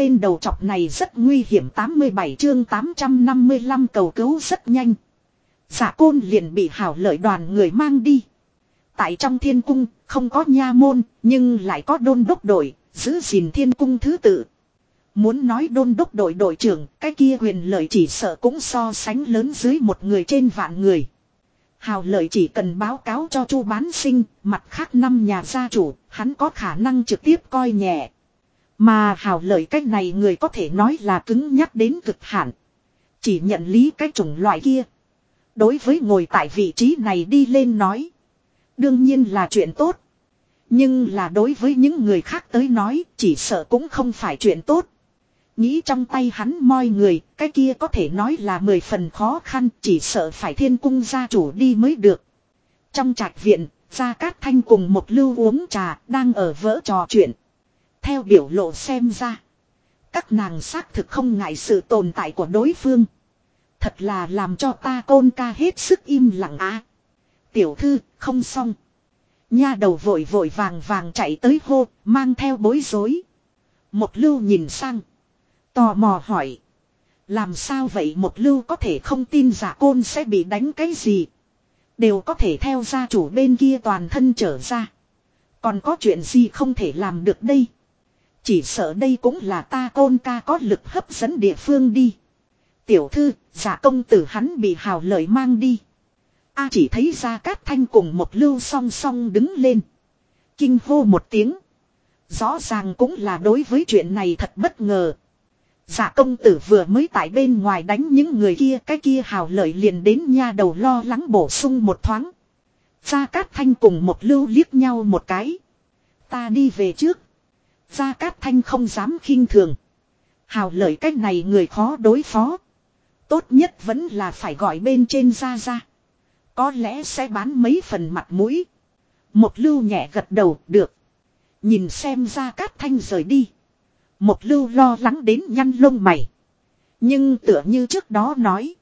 tên đầu chọc này rất nguy hiểm 87 chương 855 cầu cứu rất nhanh. Giả côn liền bị hảo lợi đoàn người mang đi. Tại trong thiên cung, không có nha môn, nhưng lại có đôn đốc đội, giữ gìn thiên cung thứ tự. Muốn nói đôn đốc đội đội trưởng, cái kia huyền lợi chỉ sợ cũng so sánh lớn dưới một người trên vạn người. Hào lợi chỉ cần báo cáo cho chu bán sinh, mặt khác năm nhà gia chủ, hắn có khả năng trực tiếp coi nhẹ. Mà hào lợi cách này người có thể nói là cứng nhắc đến cực hạn. Chỉ nhận lý cái chủng loại kia. Đối với ngồi tại vị trí này đi lên nói. Đương nhiên là chuyện tốt. Nhưng là đối với những người khác tới nói chỉ sợ cũng không phải chuyện tốt. Nghĩ trong tay hắn moi người, cái kia có thể nói là mười phần khó khăn, chỉ sợ phải thiên cung gia chủ đi mới được. Trong trạch viện, Gia Cát Thanh cùng một lưu uống trà, đang ở vỡ trò chuyện. Theo biểu lộ xem ra, các nàng xác thực không ngại sự tồn tại của đối phương. Thật là làm cho ta côn ca hết sức im lặng á. Tiểu thư, không xong. Nha đầu vội vội vàng vàng chạy tới hô, mang theo bối rối. Một lưu nhìn sang. Tò mò hỏi. Làm sao vậy một lưu có thể không tin giả côn sẽ bị đánh cái gì. Đều có thể theo gia chủ bên kia toàn thân trở ra. Còn có chuyện gì không thể làm được đây. Chỉ sợ đây cũng là ta côn ca có lực hấp dẫn địa phương đi. Tiểu thư, giả công tử hắn bị hào lợi mang đi. A chỉ thấy ra cát thanh cùng một lưu song song đứng lên. Kinh hô một tiếng. Rõ ràng cũng là đối với chuyện này thật bất ngờ. Dạ công tử vừa mới tại bên ngoài đánh những người kia cái kia hào lợi liền đến nha đầu lo lắng bổ sung một thoáng. Gia Cát Thanh cùng một lưu liếc nhau một cái. Ta đi về trước. Gia Cát Thanh không dám khinh thường. Hào lợi cách này người khó đối phó. Tốt nhất vẫn là phải gọi bên trên gia gia, Có lẽ sẽ bán mấy phần mặt mũi. Một lưu nhẹ gật đầu được. Nhìn xem Gia Cát Thanh rời đi. Một lưu lo lắng đến nhăn lông mày. Nhưng tựa như trước đó nói.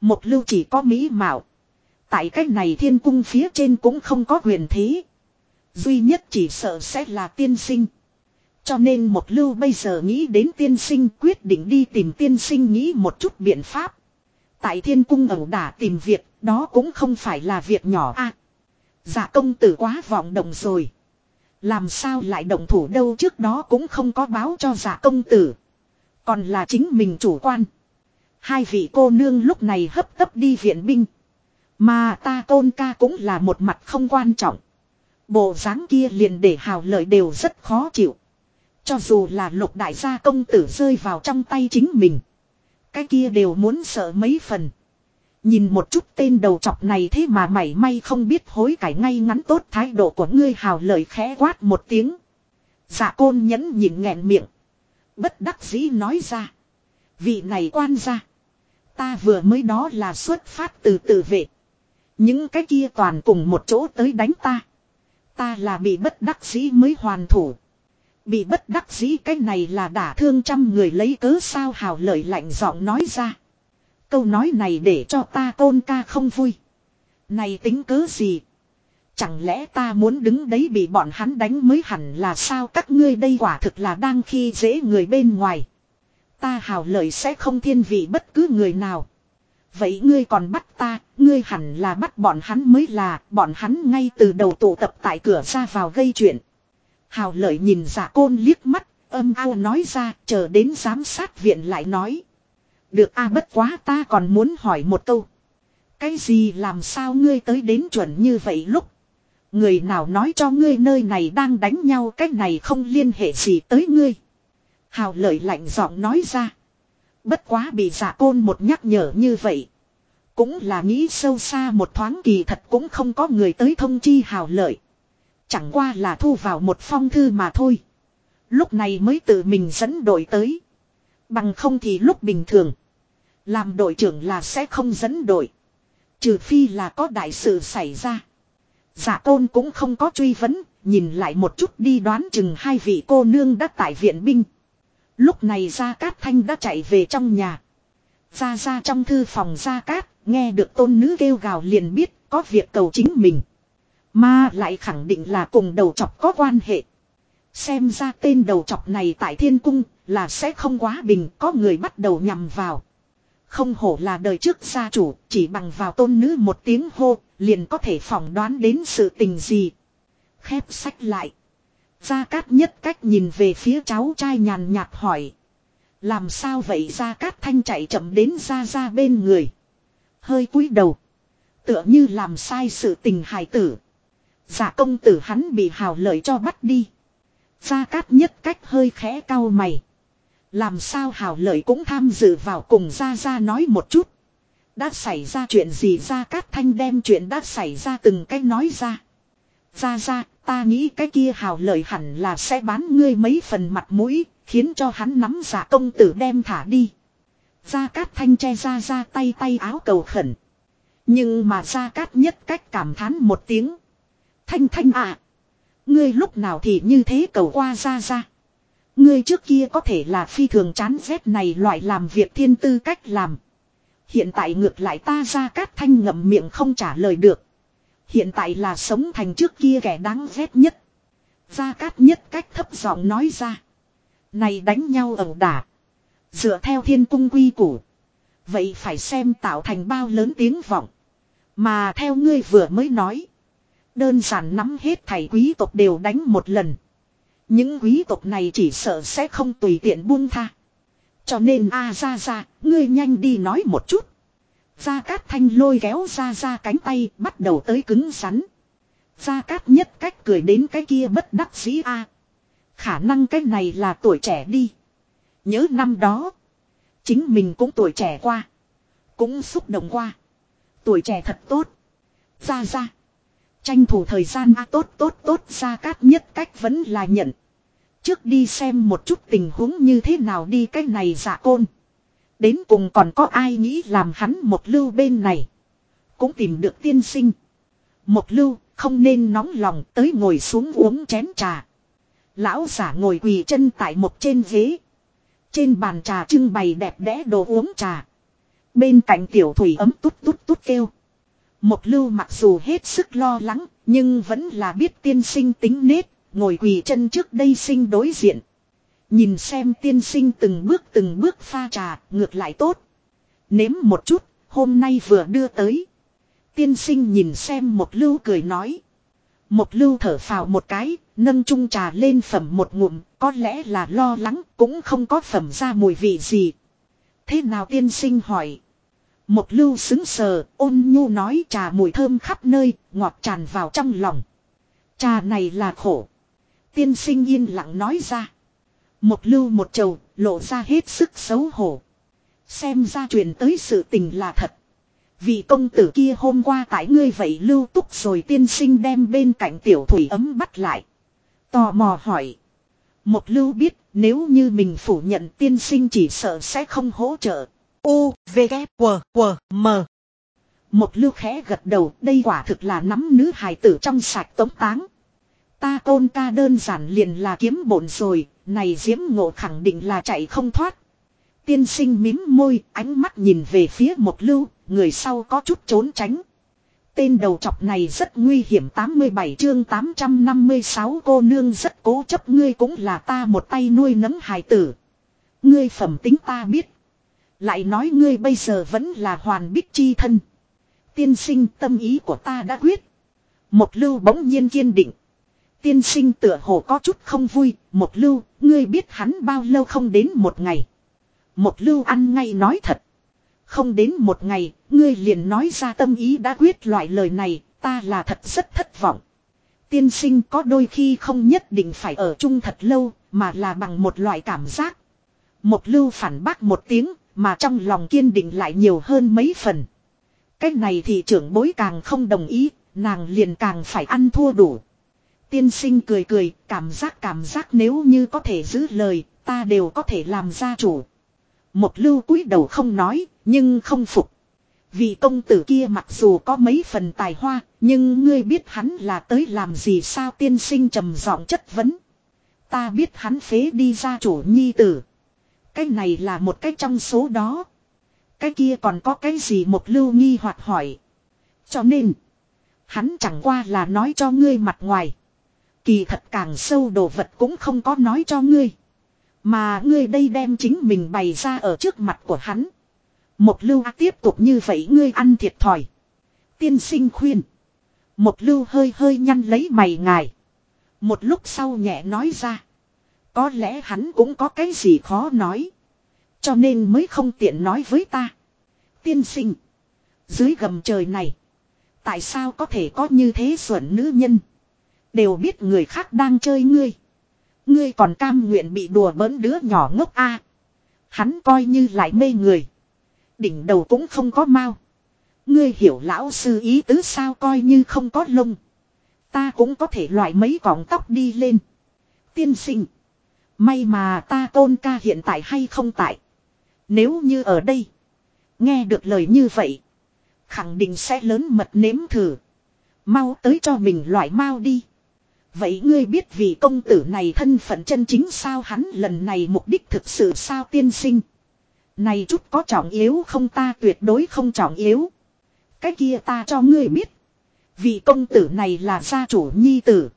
Một lưu chỉ có mỹ mạo. Tại cách này thiên cung phía trên cũng không có quyền thế. Duy nhất chỉ sợ sẽ là tiên sinh. Cho nên một lưu bây giờ nghĩ đến tiên sinh quyết định đi tìm tiên sinh nghĩ một chút biện pháp. Tại thiên cung ẩu đả tìm việc, đó cũng không phải là việc nhỏ a. À, dạ công tử quá vọng động rồi. Làm sao lại động thủ đâu trước đó cũng không có báo cho giả công tử. Còn là chính mình chủ quan. Hai vị cô nương lúc này hấp tấp đi viện binh. Mà ta tôn ca cũng là một mặt không quan trọng. Bộ dáng kia liền để hào lợi đều rất khó chịu. Cho dù là lục đại gia công tử rơi vào trong tay chính mình. Cái kia đều muốn sợ mấy phần. Nhìn một chút tên đầu chọc này thế mà mảy may không biết hối cải ngay ngắn tốt thái độ của ngươi hào lời khẽ quát một tiếng. Dạ côn nhẫn nhịn nghẹn miệng. Bất đắc dĩ nói ra. Vị này quan ra. Ta vừa mới đó là xuất phát từ tự vệ. Những cái kia toàn cùng một chỗ tới đánh ta. Ta là bị bất đắc dĩ mới hoàn thủ. Bị bất đắc dĩ cái này là đả thương trăm người lấy cớ sao hào lợi lạnh giọng nói ra. Câu nói này để cho ta tôn ca không vui. Này tính cớ gì? Chẳng lẽ ta muốn đứng đấy bị bọn hắn đánh mới hẳn là sao các ngươi đây quả thực là đang khi dễ người bên ngoài. Ta hào lời sẽ không thiên vị bất cứ người nào. Vậy ngươi còn bắt ta, ngươi hẳn là bắt bọn hắn mới là, bọn hắn ngay từ đầu tụ tập tại cửa ra vào gây chuyện. Hào lợi nhìn giả côn liếc mắt, âm ao nói ra, chờ đến giám sát viện lại nói. Được a bất quá ta còn muốn hỏi một câu. Cái gì làm sao ngươi tới đến chuẩn như vậy lúc. Người nào nói cho ngươi nơi này đang đánh nhau cách này không liên hệ gì tới ngươi. Hào lợi lạnh giọng nói ra. Bất quá bị giả côn một nhắc nhở như vậy. Cũng là nghĩ sâu xa một thoáng kỳ thật cũng không có người tới thông chi hào lợi. Chẳng qua là thu vào một phong thư mà thôi. Lúc này mới tự mình dẫn đội tới. Bằng không thì lúc bình thường. Làm đội trưởng là sẽ không dẫn đội. Trừ phi là có đại sự xảy ra. Giả tôn cũng không có truy vấn. Nhìn lại một chút đi đoán chừng hai vị cô nương đã tại viện binh. Lúc này Gia Cát Thanh đã chạy về trong nhà. Ra ra trong thư phòng Gia Cát, nghe được tôn nữ kêu gào liền biết có việc cầu chính mình. Mà lại khẳng định là cùng đầu chọc có quan hệ. Xem ra tên đầu chọc này tại thiên cung là sẽ không quá bình, có người bắt đầu nhằm vào. Không hổ là đời trước gia chủ, chỉ bằng vào tôn nữ một tiếng hô, liền có thể phỏng đoán đến sự tình gì. Khép sách lại. Gia Cát nhất cách nhìn về phía cháu trai nhàn nhạt hỏi. Làm sao vậy Gia Cát Thanh chạy chậm đến ra ra bên người. Hơi cúi đầu. Tựa như làm sai sự tình hài tử. Giả công tử hắn bị hào lợi cho bắt đi. Gia Cát nhất cách hơi khẽ cau mày. Làm sao hào lợi cũng tham dự vào cùng Gia Gia nói một chút. Đã xảy ra chuyện gì Gia Cát Thanh đem chuyện đã xảy ra từng cách nói ra. Gia Gia, ta nghĩ cái kia hào lợi hẳn là sẽ bán ngươi mấy phần mặt mũi, khiến cho hắn nắm giả công tử đem thả đi. Gia Cát Thanh che gia gia tay tay áo cầu khẩn. Nhưng mà Gia Cát nhất cách cảm thán một tiếng. Thanh Thanh à. Ngươi lúc nào thì như thế cầu qua ra ra. Ngươi trước kia có thể là phi thường chán rét này loại làm việc thiên tư cách làm. Hiện tại ngược lại ta Gia Cát Thanh ngậm miệng không trả lời được. Hiện tại là sống thành trước kia kẻ đáng ghét nhất. Gia Cát nhất cách thấp giọng nói ra. Này đánh nhau ẩu đả. Dựa theo thiên cung quy củ. Vậy phải xem tạo thành bao lớn tiếng vọng. Mà theo ngươi vừa mới nói. Đơn giản nắm hết thảy quý tộc đều đánh một lần. Những quý tộc này chỉ sợ sẽ không tùy tiện buông tha. Cho nên a ra ra, ngươi nhanh đi nói một chút. Gia Cát Thanh lôi kéo ra ra cánh tay bắt đầu tới cứng rắn. Gia Cát nhất cách cười đến cái kia bất đắc dĩ a. Khả năng cái này là tuổi trẻ đi. Nhớ năm đó. Chính mình cũng tuổi trẻ qua. Cũng xúc động qua. Tuổi trẻ thật tốt. Ra ra. Tranh thủ thời gian a tốt tốt tốt ra cát nhất cách vẫn là nhận. Trước đi xem một chút tình huống như thế nào đi, cái này giả côn. Đến cùng còn có ai nghĩ làm hắn một lưu bên này. Cũng tìm được tiên sinh. Một lưu, không nên nóng lòng, tới ngồi xuống uống chén trà. Lão giả ngồi quỳ chân tại một trên ghế. Trên bàn trà trưng bày đẹp đẽ đồ uống trà. Bên cạnh tiểu thủy ấm tút tút tút kêu. Một lưu mặc dù hết sức lo lắng, nhưng vẫn là biết tiên sinh tính nết, ngồi quỳ chân trước đây sinh đối diện. Nhìn xem tiên sinh từng bước từng bước pha trà, ngược lại tốt. Nếm một chút, hôm nay vừa đưa tới. Tiên sinh nhìn xem một lưu cười nói. Một lưu thở phào một cái, nâng chung trà lên phẩm một ngụm, có lẽ là lo lắng, cũng không có phẩm ra mùi vị gì. Thế nào tiên sinh hỏi. Một lưu xứng sờ, ôn nhu nói trà mùi thơm khắp nơi, ngọt tràn vào trong lòng. Trà này là khổ. Tiên sinh yên lặng nói ra. Một lưu một trầu, lộ ra hết sức xấu hổ. Xem ra truyền tới sự tình là thật. Vì công tử kia hôm qua tại ngươi vậy lưu túc rồi tiên sinh đem bên cạnh tiểu thủy ấm bắt lại. Tò mò hỏi. Một lưu biết nếu như mình phủ nhận tiên sinh chỉ sợ sẽ không hỗ trợ. U, V, G W, W, M. Một lưu khẽ gật đầu đây quả thực là nắm nữ hài tử trong sạch tống táng. Ta côn ca đơn giản liền là kiếm bổn rồi, này diễm ngộ khẳng định là chạy không thoát. Tiên sinh mím môi, ánh mắt nhìn về phía một lưu, người sau có chút trốn tránh. Tên đầu chọc này rất nguy hiểm 87 chương 856 cô nương rất cố chấp ngươi cũng là ta một tay nuôi nấng hài tử. Ngươi phẩm tính ta biết. Lại nói ngươi bây giờ vẫn là hoàn bích chi thân. Tiên sinh tâm ý của ta đã quyết. Một lưu bỗng nhiên kiên định. Tiên sinh tựa hồ có chút không vui. Một lưu, ngươi biết hắn bao lâu không đến một ngày. Một lưu ăn ngay nói thật. Không đến một ngày, ngươi liền nói ra tâm ý đã quyết loại lời này, ta là thật rất thất vọng. Tiên sinh có đôi khi không nhất định phải ở chung thật lâu, mà là bằng một loại cảm giác. Một lưu phản bác một tiếng, mà trong lòng kiên định lại nhiều hơn mấy phần. Cách này thì trưởng bối càng không đồng ý, nàng liền càng phải ăn thua đủ. Tiên sinh cười cười, cảm giác cảm giác nếu như có thể giữ lời, ta đều có thể làm gia chủ. Một lưu cúi đầu không nói, nhưng không phục. Vì công tử kia mặc dù có mấy phần tài hoa, nhưng ngươi biết hắn là tới làm gì sao tiên sinh trầm giọng chất vấn. Ta biết hắn phế đi gia chủ nhi tử. Cái này là một cái trong số đó. Cái kia còn có cái gì một lưu nghi hoặc hỏi. Cho nên, hắn chẳng qua là nói cho ngươi mặt ngoài. Kỳ thật càng sâu đồ vật cũng không có nói cho ngươi. Mà ngươi đây đem chính mình bày ra ở trước mặt của hắn. Một lưu tiếp tục như vậy ngươi ăn thiệt thòi. Tiên sinh khuyên. Một lưu hơi hơi nhăn lấy mày ngài. Một lúc sau nhẹ nói ra. Có lẽ hắn cũng có cái gì khó nói. Cho nên mới không tiện nói với ta. Tiên sinh. Dưới gầm trời này. Tại sao có thể có như thế xuẩn nữ nhân. Đều biết người khác đang chơi ngươi. Ngươi còn cam nguyện bị đùa bỡn đứa nhỏ ngốc a Hắn coi như lại mê người. Đỉnh đầu cũng không có mau. Ngươi hiểu lão sư ý tứ sao coi như không có lông. Ta cũng có thể loại mấy cọng tóc đi lên. Tiên sinh. May mà ta tôn ca hiện tại hay không tại. Nếu như ở đây. Nghe được lời như vậy. Khẳng định sẽ lớn mật nếm thử. Mau tới cho mình loại mau đi. Vậy ngươi biết vì công tử này thân phận chân chính sao hắn lần này mục đích thực sự sao tiên sinh. Này chút có trọng yếu không ta tuyệt đối không trọng yếu. Cái kia ta cho ngươi biết. Vị công tử này là gia chủ nhi tử.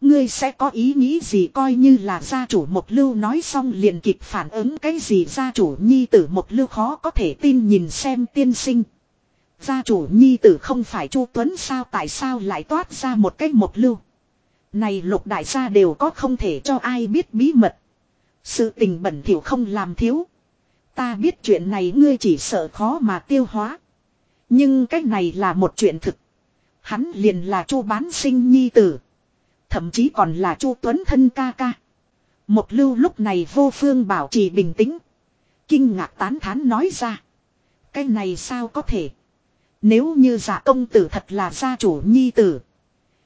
Ngươi sẽ có ý nghĩ gì coi như là gia chủ một lưu nói xong liền kịp phản ứng cái gì gia chủ nhi tử một lưu khó có thể tin nhìn xem tiên sinh. Gia chủ nhi tử không phải Chu Tuấn sao tại sao lại toát ra một cái một lưu. Này lục đại gia đều có không thể cho ai biết bí mật. Sự tình bẩn thỉu không làm thiếu. Ta biết chuyện này ngươi chỉ sợ khó mà tiêu hóa. Nhưng cái này là một chuyện thực. Hắn liền là chu bán sinh nhi tử. Thậm chí còn là chu tuấn thân ca ca. Một lưu lúc này vô phương bảo trì bình tĩnh. Kinh ngạc tán thán nói ra. Cái này sao có thể. Nếu như giả công tử thật là gia chủ nhi tử.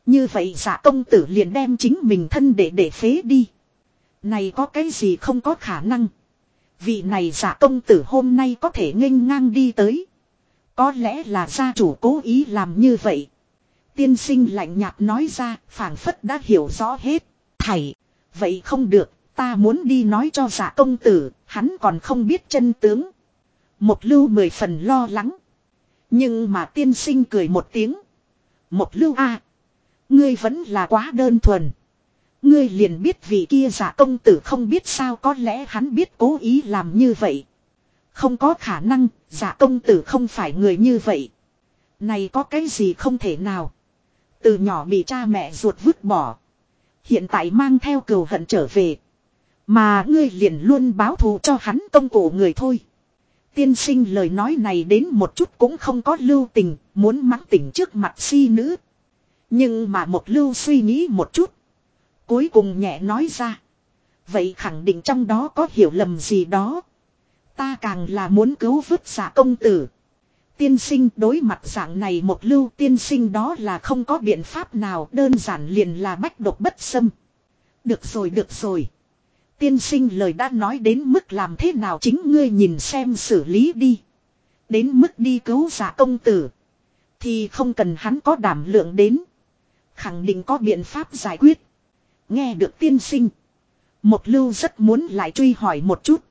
Như vậy giả công tử liền đem chính mình thân để để phế đi. Này có cái gì không có khả năng. Vị này giả công tử hôm nay có thể nghênh ngang đi tới. Có lẽ là gia chủ cố ý làm như vậy. Tiên sinh lạnh nhạt nói ra, phảng phất đã hiểu rõ hết. Thầy, vậy không được, ta muốn đi nói cho giả công tử, hắn còn không biết chân tướng. Một lưu mười phần lo lắng. Nhưng mà tiên sinh cười một tiếng. Một lưu a Ngươi vẫn là quá đơn thuần. Ngươi liền biết vị kia giả công tử không biết sao có lẽ hắn biết cố ý làm như vậy. Không có khả năng, giả công tử không phải người như vậy. Này có cái gì không thể nào. Từ nhỏ bị cha mẹ ruột vứt bỏ. Hiện tại mang theo cừu hận trở về. Mà ngươi liền luôn báo thù cho hắn công cổ người thôi. Tiên sinh lời nói này đến một chút cũng không có lưu tình, muốn mắng tỉnh trước mặt si nữ. Nhưng mà một lưu suy nghĩ một chút. Cuối cùng nhẹ nói ra. Vậy khẳng định trong đó có hiểu lầm gì đó. Ta càng là muốn cứu vứt giả công tử. Tiên sinh, đối mặt dạng này một lưu tiên sinh đó là không có biện pháp nào, đơn giản liền là bách độc bất xâm. Được rồi được rồi. Tiên sinh lời đã nói đến mức làm thế nào chính ngươi nhìn xem xử lý đi. Đến mức đi cứu giả công tử. Thì không cần hắn có đảm lượng đến. Khẳng định có biện pháp giải quyết. Nghe được tiên sinh. Một lưu rất muốn lại truy hỏi một chút.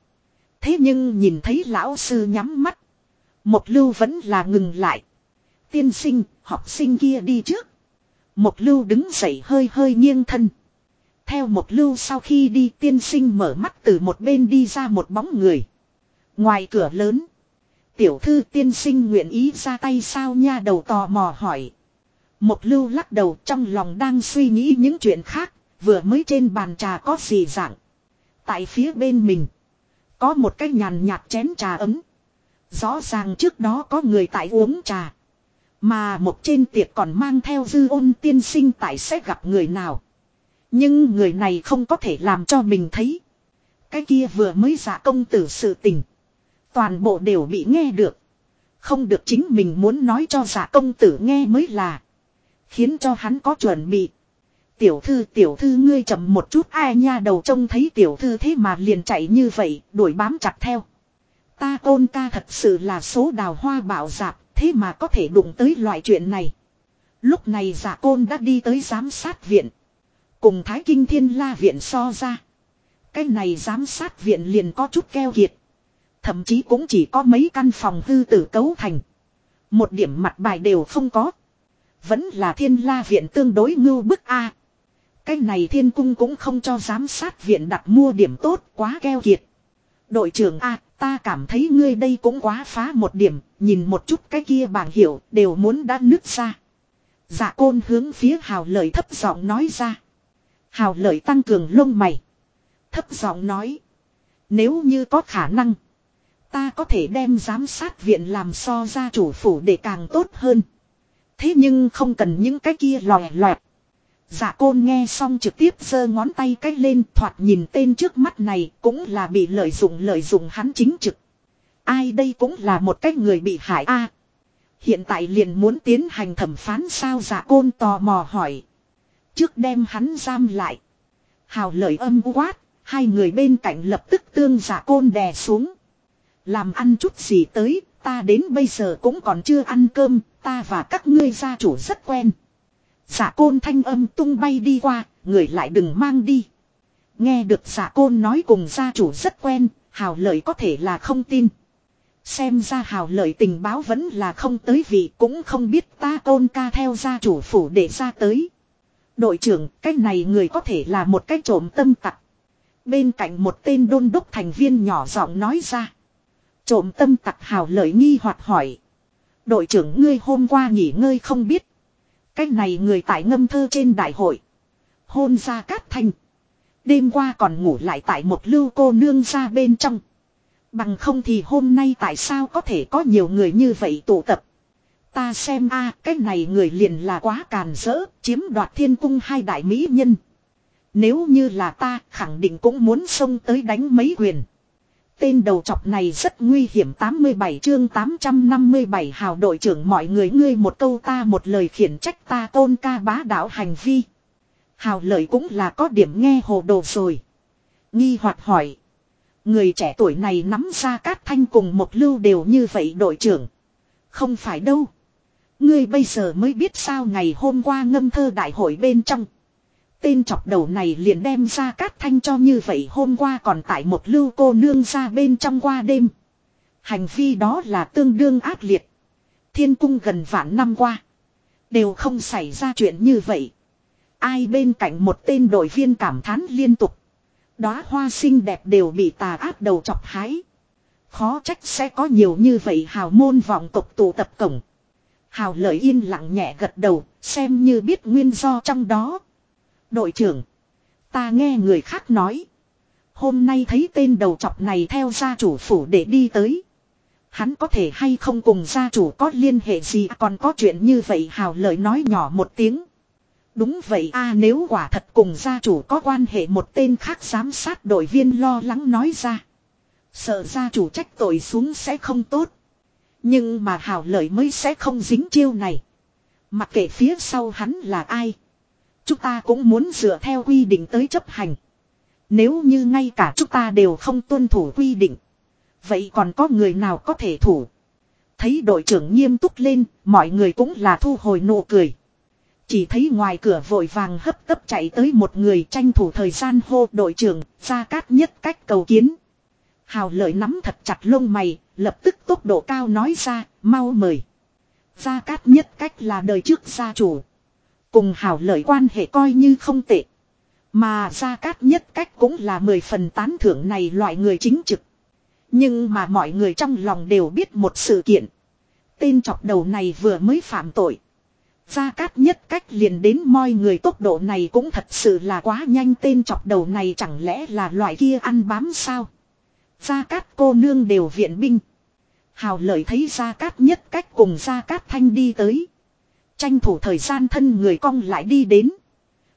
Thế nhưng nhìn thấy lão sư nhắm mắt. Một lưu vẫn là ngừng lại. Tiên sinh, học sinh kia đi trước. Một lưu đứng dậy hơi hơi nghiêng thân. Theo một lưu sau khi đi tiên sinh mở mắt từ một bên đi ra một bóng người. Ngoài cửa lớn. Tiểu thư tiên sinh nguyện ý ra tay sao nha đầu tò mò hỏi. Một lưu lắc đầu trong lòng đang suy nghĩ những chuyện khác, vừa mới trên bàn trà có gì dạng. Tại phía bên mình, có một cái nhàn nhạt chén trà ấm. Rõ ràng trước đó có người tại uống trà. Mà một trên tiệc còn mang theo dư ôn tiên sinh tại sẽ gặp người nào. Nhưng người này không có thể làm cho mình thấy. Cái kia vừa mới giả công tử sự tình. Toàn bộ đều bị nghe được. Không được chính mình muốn nói cho giả công tử nghe mới là. Khiến cho hắn có chuẩn bị. Tiểu thư tiểu thư ngươi chậm một chút, ai nha đầu trông thấy tiểu thư thế mà liền chạy như vậy, đuổi bám chặt theo. Ta côn ca thật sự là số đào hoa bảo dạp thế mà có thể đụng tới loại chuyện này. Lúc này giả côn đã đi tới giám sát viện. Cùng Thái Kinh Thiên La viện so ra. Cái này giám sát viện liền có chút keo kiệt. Thậm chí cũng chỉ có mấy căn phòng hư tử cấu thành. Một điểm mặt bài đều không có. Vẫn là thiên la viện tương đối ngưu bức A. Cái này thiên cung cũng không cho giám sát viện đặt mua điểm tốt quá keo kiệt. Đội trưởng A, ta cảm thấy ngươi đây cũng quá phá một điểm, nhìn một chút cái kia bảng hiệu đều muốn đã nứt ra. Dạ côn hướng phía hào lợi thấp giọng nói ra. Hào lợi tăng cường lông mày. Thấp giọng nói. Nếu như có khả năng. Ta có thể đem giám sát viện làm so ra chủ phủ để càng tốt hơn. Thế nhưng không cần những cái kia lòe loẹt. Dạ côn nghe xong trực tiếp giơ ngón tay cách lên thoạt nhìn tên trước mắt này cũng là bị lợi dụng lợi dụng hắn chính trực. Ai đây cũng là một cái người bị hại a. hiện tại liền muốn tiến hành thẩm phán sao dạ côn tò mò hỏi. Trước đem hắn giam lại. Hào lời âm quát, hai người bên cạnh lập tức tương giả côn đè xuống. Làm ăn chút gì tới, ta đến bây giờ cũng còn chưa ăn cơm, ta và các ngươi gia chủ rất quen. Giả côn thanh âm tung bay đi qua, người lại đừng mang đi. Nghe được giả côn nói cùng gia chủ rất quen, hào lợi có thể là không tin. Xem ra hào lợi tình báo vẫn là không tới vì cũng không biết ta côn ca theo gia chủ phủ để ra tới. Đội trưởng, cái này người có thể là một cái trộm tâm tặc. Bên cạnh một tên đôn đốc thành viên nhỏ giọng nói ra. Trộm tâm tặc hào lợi nghi hoặc hỏi. Đội trưởng ngươi hôm qua nghỉ ngơi không biết. Cái này người tại ngâm thơ trên đại hội. Hôn ra cát thanh. Đêm qua còn ngủ lại tại một lưu cô nương ra bên trong. Bằng không thì hôm nay tại sao có thể có nhiều người như vậy tụ tập. Ta xem a cái này người liền là quá càn rỡ, chiếm đoạt thiên cung hai đại mỹ nhân. Nếu như là ta, khẳng định cũng muốn xông tới đánh mấy quyền. Tên đầu chọc này rất nguy hiểm 87 chương 857 hào đội trưởng mọi người, ngươi một câu ta một lời khiển trách ta, tôn ca bá đạo hành vi. Hào lời cũng là có điểm nghe hồ đồ rồi. Nghi hoạt hỏi. Người trẻ tuổi này nắm ra cát thanh cùng một lưu đều như vậy đội trưởng. Không phải đâu. Ngươi bây giờ mới biết sao ngày hôm qua ngâm thơ đại hội bên trong. Tên chọc đầu này liền đem ra cát thanh cho như vậy hôm qua còn tại một lưu cô nương ra bên trong qua đêm. Hành vi đó là tương đương ác liệt. Thiên cung gần vạn năm qua. Đều không xảy ra chuyện như vậy. Ai bên cạnh một tên đội viên cảm thán liên tục. Đóa hoa xinh đẹp đều bị tà ác đầu chọc hái. Khó trách sẽ có nhiều như vậy hào môn vọng tộc tụ tập cổng. Hào lợi yên lặng nhẹ gật đầu, xem như biết nguyên do trong đó. Đội trưởng. Ta nghe người khác nói. Hôm nay thấy tên đầu chọc này theo gia chủ phủ để đi tới. Hắn có thể hay không cùng gia chủ có liên hệ gì à, còn có chuyện như vậy hào lời nói nhỏ một tiếng. Đúng vậy a, nếu quả thật cùng gia chủ có quan hệ một tên khác giám sát đội viên lo lắng nói ra. Sợ gia chủ trách tội xuống sẽ không tốt. Nhưng mà hào lợi mới sẽ không dính chiêu này. Mặc kệ phía sau hắn là ai. Chúng ta cũng muốn dựa theo quy định tới chấp hành. Nếu như ngay cả chúng ta đều không tuân thủ quy định. Vậy còn có người nào có thể thủ? Thấy đội trưởng nghiêm túc lên, mọi người cũng là thu hồi nụ cười. Chỉ thấy ngoài cửa vội vàng hấp tấp chạy tới một người tranh thủ thời gian hô đội trưởng, ra cát nhất cách cầu kiến. Hào lợi nắm thật chặt lông mày, lập tức tốc độ cao nói ra, mau mời. Gia Cát nhất cách là đời trước gia chủ. Cùng hảo lợi quan hệ coi như không tệ. Mà Gia Cát nhất cách cũng là mười phần tán thưởng này loại người chính trực. Nhưng mà mọi người trong lòng đều biết một sự kiện. Tên chọc đầu này vừa mới phạm tội. Gia Cát nhất cách liền đến moi người tốc độ này cũng thật sự là quá nhanh tên chọc đầu này chẳng lẽ là loại kia ăn bám sao. Gia Cát cô nương đều viện binh. Hào lợi thấy Gia Cát nhất cách cùng Gia Cát thanh đi tới. Tranh thủ thời gian thân người cong lại đi đến.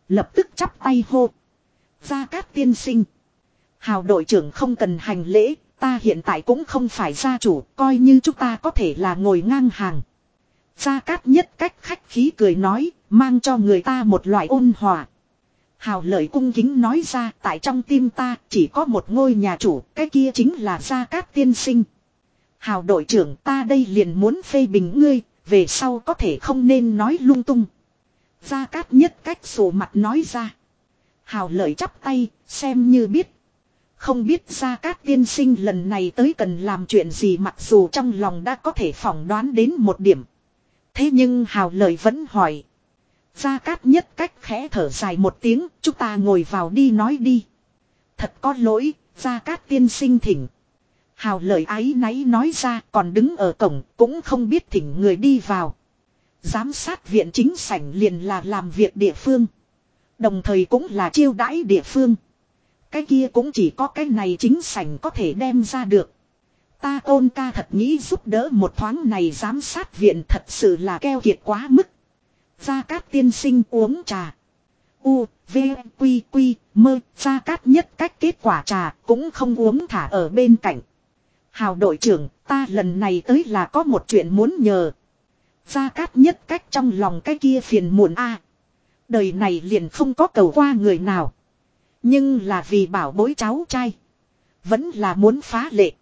Lập tức chắp tay hô. Gia Cát tiên sinh. Hào đội trưởng không cần hành lễ, ta hiện tại cũng không phải gia chủ, coi như chúng ta có thể là ngồi ngang hàng. Gia Cát nhất cách khách khí cười nói, mang cho người ta một loại ôn hòa. Hào lợi cung kính nói ra tại trong tim ta chỉ có một ngôi nhà chủ, cái kia chính là Gia Cát tiên sinh. Hào đội trưởng ta đây liền muốn phê bình ngươi, về sau có thể không nên nói lung tung. Gia Cát nhất cách sổ mặt nói ra. Hào lợi chắp tay, xem như biết. Không biết Gia Cát tiên sinh lần này tới cần làm chuyện gì mặc dù trong lòng đã có thể phỏng đoán đến một điểm. Thế nhưng Hào lợi vẫn hỏi. Gia Cát nhất cách khẽ thở dài một tiếng, chúng ta ngồi vào đi nói đi. Thật có lỗi, Gia Cát tiên sinh thỉnh. Hào lời ái náy nói ra còn đứng ở cổng cũng không biết thỉnh người đi vào. Giám sát viện chính sảnh liền là làm việc địa phương. Đồng thời cũng là chiêu đãi địa phương. Cái kia cũng chỉ có cái này chính sảnh có thể đem ra được. Ta ôn ca thật nghĩ giúp đỡ một thoáng này giám sát viện thật sự là keo kiệt quá mức. Gia Cát tiên sinh uống trà. U, V, Quy, Quy, mơ, Gia Cát nhất cách kết quả trà cũng không uống thả ở bên cạnh. Hào đội trưởng, ta lần này tới là có một chuyện muốn nhờ. Gia Cát nhất cách trong lòng cái kia phiền muộn a. Đời này liền không có cầu qua người nào. Nhưng là vì bảo bối cháu trai. Vẫn là muốn phá lệ.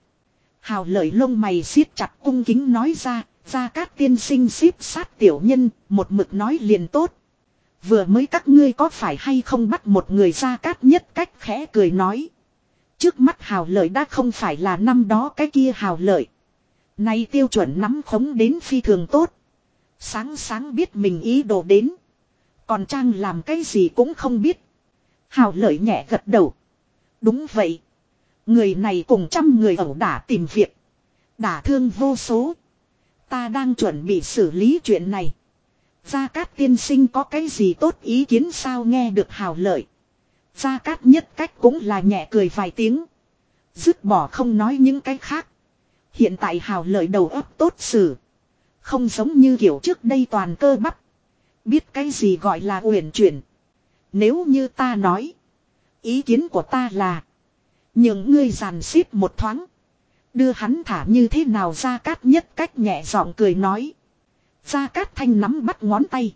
Hào lợi lông mày siết chặt cung kính nói ra. Gia Cát tiên sinh xếp sát tiểu nhân. Một mực nói liền tốt. Vừa mới các ngươi có phải hay không bắt một người Gia Cát nhất cách khẽ cười nói. Trước mắt hào lợi đã không phải là năm đó cái kia hào lợi. Nay tiêu chuẩn nắm khống đến phi thường tốt. Sáng sáng biết mình ý đồ đến. Còn Trang làm cái gì cũng không biết. Hào lợi nhẹ gật đầu. Đúng vậy. Người này cùng trăm người ẩu đả tìm việc. Đả thương vô số. Ta đang chuẩn bị xử lý chuyện này. Gia Cát tiên sinh có cái gì tốt ý kiến sao nghe được hào lợi. Gia Cát nhất cách cũng là nhẹ cười vài tiếng. Dứt bỏ không nói những cái khác. Hiện tại hào lợi đầu óc tốt xử. Không giống như kiểu trước đây toàn cơ bắp. Biết cái gì gọi là uyển chuyển. Nếu như ta nói. Ý kiến của ta là. Những ngươi giàn xếp một thoáng. Đưa hắn thả như thế nào ra cát nhất cách nhẹ giọng cười nói. gia cát thanh nắm bắt ngón tay.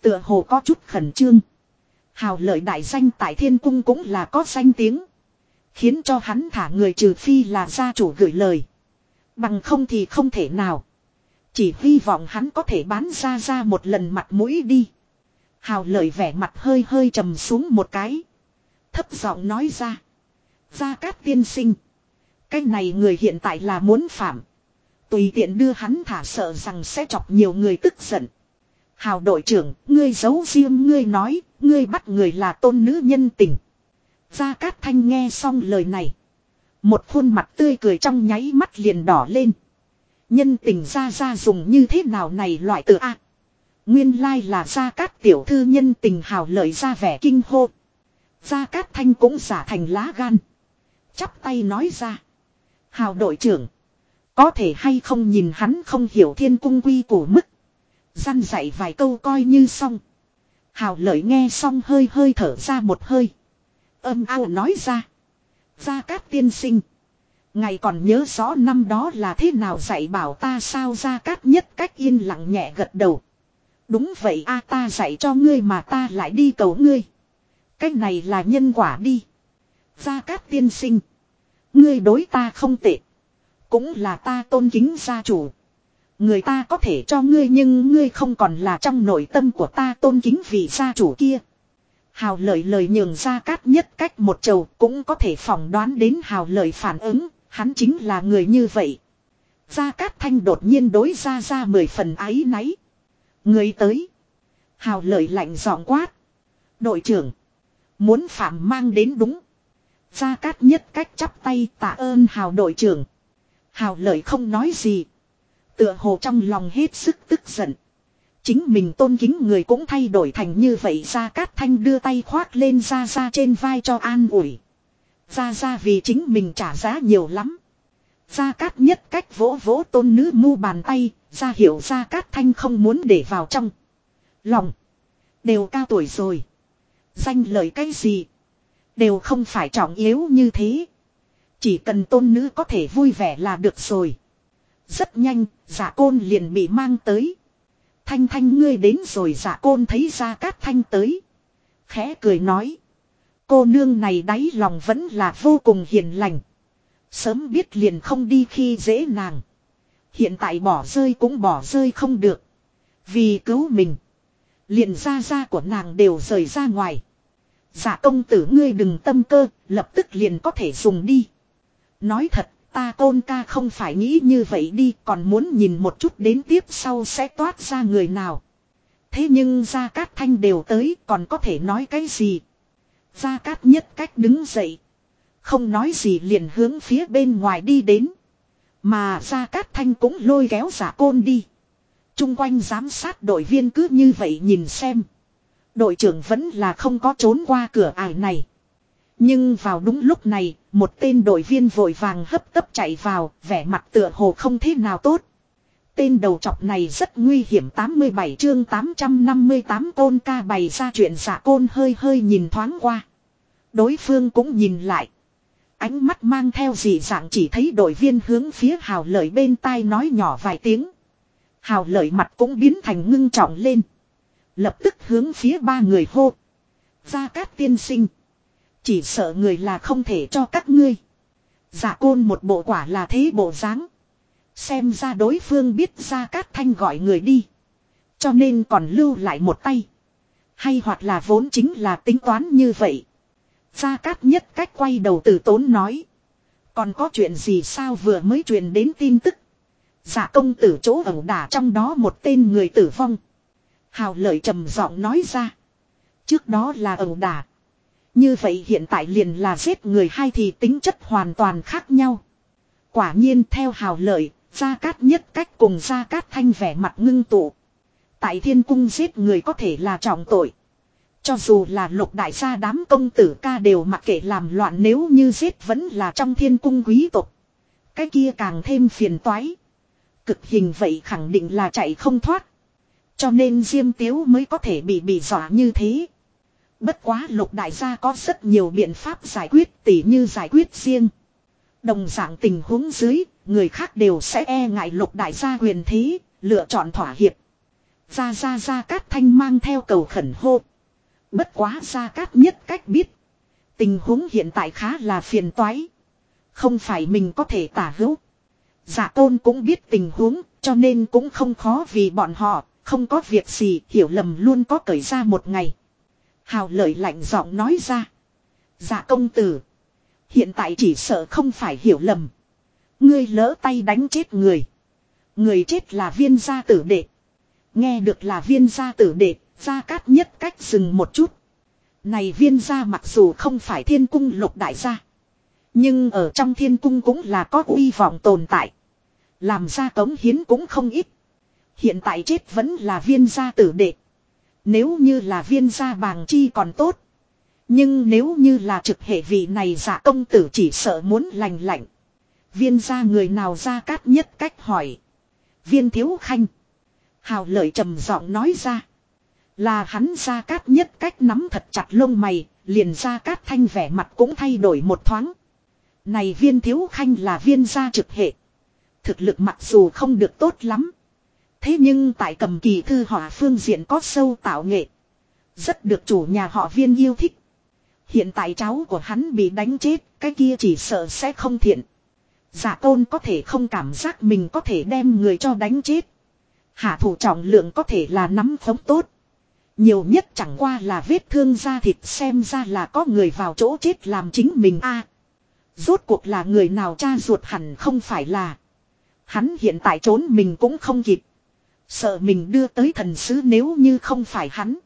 Tựa hồ có chút khẩn trương. Hào lợi đại danh tại thiên cung cũng là có danh tiếng. Khiến cho hắn thả người trừ phi là gia chủ gửi lời. Bằng không thì không thể nào. Chỉ hy vọng hắn có thể bán ra ra một lần mặt mũi đi. Hào lợi vẻ mặt hơi hơi trầm xuống một cái. Thấp giọng nói ra. Gia Cát tiên sinh. Cái này người hiện tại là muốn phạm. Tùy tiện đưa hắn thả sợ rằng sẽ chọc nhiều người tức giận. Hào đội trưởng, ngươi giấu riêng ngươi nói, ngươi bắt người là tôn nữ nhân tình. Gia Cát Thanh nghe xong lời này. Một khuôn mặt tươi cười trong nháy mắt liền đỏ lên. Nhân tình ra ra dùng như thế nào này loại từ A. Nguyên lai là Gia Cát tiểu thư nhân tình hào lợi ra vẻ kinh hô. Gia Cát Thanh cũng giả thành lá gan. Chắp tay nói ra. Hào đội trưởng. Có thể hay không nhìn hắn không hiểu thiên cung quy của mức. Gian dạy vài câu coi như xong. Hào lợi nghe xong hơi hơi thở ra một hơi. Âm ao nói ra. Gia Cát tiên sinh. Ngày còn nhớ rõ năm đó là thế nào dạy bảo ta sao Gia Cát nhất cách yên lặng nhẹ gật đầu. Đúng vậy a, ta dạy cho ngươi mà ta lại đi cầu ngươi. Cách này là nhân quả đi. Gia Cát tiên sinh. Ngươi đối ta không tệ. Cũng là ta tôn kính gia chủ. Người ta có thể cho ngươi nhưng ngươi không còn là trong nội tâm của ta tôn kính vị gia chủ kia. Hào lợi lời nhường ra cát nhất cách một chầu cũng có thể phỏng đoán đến hào lợi phản ứng, hắn chính là người như vậy. Gia Cát Thanh đột nhiên đối ra ra mười phần ái náy. Người tới. Hào lợi lạnh giọng quát. Đội trưởng. Muốn phạm mang đến đúng. Gia Cát nhất cách chắp tay tạ ơn hào đội trưởng. Hào lợi không nói gì. Tựa hồ trong lòng hết sức tức giận. Chính mình tôn kính người cũng thay đổi thành như vậy ra Cát Thanh đưa tay khoác lên ra ra trên vai cho an ủi. Ra ra vì chính mình trả giá nhiều lắm. Gia Cát nhất cách vỗ vỗ tôn nữ mu bàn tay, ra hiểu Gia Cát Thanh không muốn để vào trong. Lòng. Đều cao tuổi rồi. Danh lời cái gì. Đều không phải trọng yếu như thế. Chỉ cần tôn nữ có thể vui vẻ là được rồi. Rất nhanh, giả côn liền bị mang tới. Thanh thanh ngươi đến rồi giả côn thấy ra cát thanh tới. Khẽ cười nói. Cô nương này đáy lòng vẫn là vô cùng hiền lành. Sớm biết liền không đi khi dễ nàng. Hiện tại bỏ rơi cũng bỏ rơi không được. Vì cứu mình. Liền ra ra của nàng đều rời ra ngoài. Giả công tử ngươi đừng tâm cơ, lập tức liền có thể dùng đi. Nói thật, ta tôn ca không phải nghĩ như vậy đi, còn muốn nhìn một chút đến tiếp sau sẽ toát ra người nào. Thế nhưng Gia Cát Thanh đều tới còn có thể nói cái gì? Gia Cát nhất cách đứng dậy. Không nói gì liền hướng phía bên ngoài đi đến. Mà Gia Cát Thanh cũng lôi kéo giả côn đi. Trung quanh giám sát đội viên cứ như vậy nhìn xem. Đội trưởng vẫn là không có trốn qua cửa ải này. Nhưng vào đúng lúc này, một tên đội viên vội vàng hấp tấp chạy vào, vẻ mặt tựa hồ không thế nào tốt. Tên đầu chọc này rất nguy hiểm 87 chương 858 côn ca bày ra chuyện giả côn hơi hơi nhìn thoáng qua. Đối phương cũng nhìn lại. Ánh mắt mang theo dị dạng chỉ thấy đội viên hướng phía hào lợi bên tai nói nhỏ vài tiếng. Hào lợi mặt cũng biến thành ngưng trọng lên. Lập tức hướng phía ba người hô. Gia Cát tiên sinh. Chỉ sợ người là không thể cho các ngươi. Giả côn một bộ quả là thế bộ dáng. Xem ra đối phương biết Gia Cát Thanh gọi người đi. Cho nên còn lưu lại một tay. Hay hoặc là vốn chính là tính toán như vậy. Gia Cát nhất cách quay đầu từ tốn nói. Còn có chuyện gì sao vừa mới truyền đến tin tức. Giả công tử chỗ ẩu đả trong đó một tên người tử vong. Hào lợi trầm giọng nói ra. Trước đó là ẩu đả. Như vậy hiện tại liền là giết người hay thì tính chất hoàn toàn khác nhau. Quả nhiên theo hào lợi, Gia Cát nhất cách cùng Gia Cát thanh vẻ mặt ngưng tụ. Tại thiên cung giết người có thể là trọng tội. Cho dù là lục đại gia đám công tử ca đều mặc kệ làm loạn nếu như giết vẫn là trong thiên cung quý tộc. Cái kia càng thêm phiền toái. Cực hình vậy khẳng định là chạy không thoát. Cho nên Diêm Tiếu mới có thể bị bị dọa như thế. Bất quá lục đại gia có rất nhiều biện pháp giải quyết tỉ như giải quyết riêng. Đồng dạng tình huống dưới, người khác đều sẽ e ngại lục đại gia huyền thế, lựa chọn thỏa hiệp. Gia Gia Gia Cát Thanh mang theo cầu khẩn hô. Bất quá Gia Cát nhất cách biết. Tình huống hiện tại khá là phiền toái. Không phải mình có thể tả hữu. Giả tôn cũng biết tình huống, cho nên cũng không khó vì bọn họ, không có việc gì, hiểu lầm luôn có cởi ra một ngày. Hào lợi lạnh giọng nói ra. Dạ công tử. Hiện tại chỉ sợ không phải hiểu lầm. Ngươi lỡ tay đánh chết người. Người chết là viên gia tử đệ. Nghe được là viên gia tử đệ, gia cát nhất cách dừng một chút. Này viên gia mặc dù không phải thiên cung lục đại gia. Nhưng ở trong thiên cung cũng là có uy vọng tồn tại. Làm ra cống hiến cũng không ít. Hiện tại chết vẫn là viên gia tử đệ. Nếu như là viên gia bàng chi còn tốt. Nhưng nếu như là trực hệ vị này giả công tử chỉ sợ muốn lành lạnh. Viên gia người nào ra cát nhất cách hỏi. Viên thiếu khanh. Hào lợi trầm giọng nói ra. Là hắn ra cát nhất cách nắm thật chặt lông mày, liền ra cát thanh vẻ mặt cũng thay đổi một thoáng. Này viên thiếu khanh là viên gia trực hệ. Thực lực mặc dù không được tốt lắm. Thế nhưng tại cầm kỳ thư họa phương diện có sâu tạo nghệ. Rất được chủ nhà họ viên yêu thích. Hiện tại cháu của hắn bị đánh chết, cái kia chỉ sợ sẽ không thiện. Giả tôn có thể không cảm giác mình có thể đem người cho đánh chết. Hạ thủ trọng lượng có thể là nắm phóng tốt. Nhiều nhất chẳng qua là vết thương da thịt xem ra là có người vào chỗ chết làm chính mình a. rốt cuộc là người nào cha ruột hẳn không phải là. Hắn hiện tại trốn mình cũng không kịp. Sợ mình đưa tới thần sứ nếu như không phải hắn.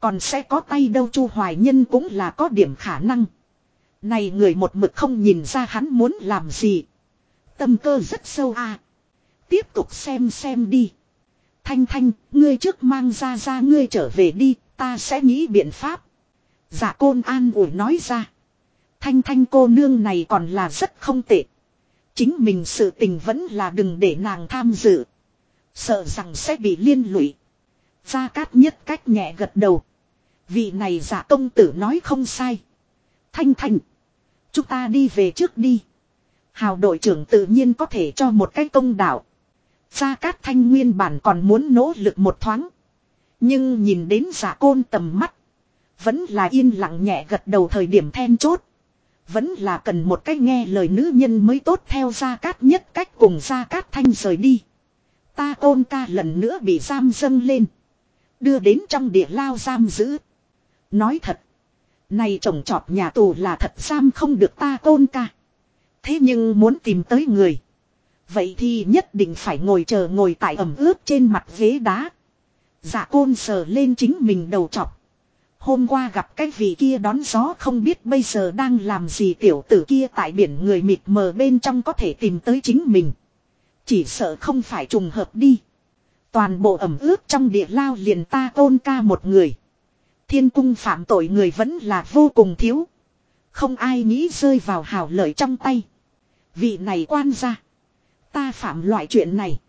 Còn sẽ có tay đâu Chu Hoài Nhân cũng là có điểm khả năng. Này người một mực không nhìn ra hắn muốn làm gì. Tâm cơ rất sâu à. Tiếp tục xem xem đi. Thanh Thanh, ngươi trước mang ra ra ngươi trở về đi, ta sẽ nghĩ biện pháp. Dạ côn an ủi nói ra. Thanh Thanh cô nương này còn là rất không tệ. Chính mình sự tình vẫn là đừng để nàng tham dự. Sợ rằng sẽ bị liên lụy. Gia Cát nhất cách nhẹ gật đầu. Vị này giả công tử nói không sai. Thanh Thanh. Chúng ta đi về trước đi. Hào đội trưởng tự nhiên có thể cho một cái công đạo. Gia Cát Thanh nguyên bản còn muốn nỗ lực một thoáng. Nhưng nhìn đến giả côn tầm mắt. Vẫn là yên lặng nhẹ gật đầu thời điểm then chốt. Vẫn là cần một cách nghe lời nữ nhân mới tốt theo Gia Cát nhất cách cùng Gia Cát Thanh rời đi. Ta ôn ca lần nữa bị giam dâng lên. Đưa đến trong địa lao giam giữ. Nói thật. Này trồng trọt nhà tù là thật giam không được ta ôn ca. Thế nhưng muốn tìm tới người. Vậy thì nhất định phải ngồi chờ ngồi tại ẩm ướt trên mặt ghế đá. Dạ côn sờ lên chính mình đầu chọc. Hôm qua gặp cái vị kia đón gió không biết bây giờ đang làm gì tiểu tử kia tại biển người mịt mờ bên trong có thể tìm tới chính mình. Chỉ sợ không phải trùng hợp đi. Toàn bộ ẩm ướt trong địa lao liền ta tôn ca một người. Thiên cung phạm tội người vẫn là vô cùng thiếu. Không ai nghĩ rơi vào hào lợi trong tay. Vị này quan ra. Ta phạm loại chuyện này.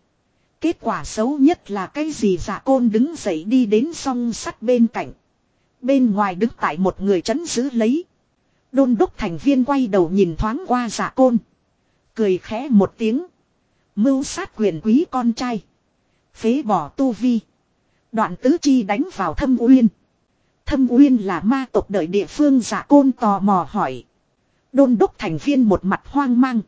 Kết quả xấu nhất là cái gì giả côn đứng dậy đi đến song sắt bên cạnh. Bên ngoài đứng tại một người chấn giữ lấy. Đôn đốc thành viên quay đầu nhìn thoáng qua giả côn. Cười khẽ một tiếng. Mưu sát quyền quý con trai. Phế bỏ tu vi. Đoạn tứ chi đánh vào thâm uyên. Thâm uyên là ma tộc đợi địa phương giả côn tò mò hỏi. Đôn đốc thành viên một mặt hoang mang.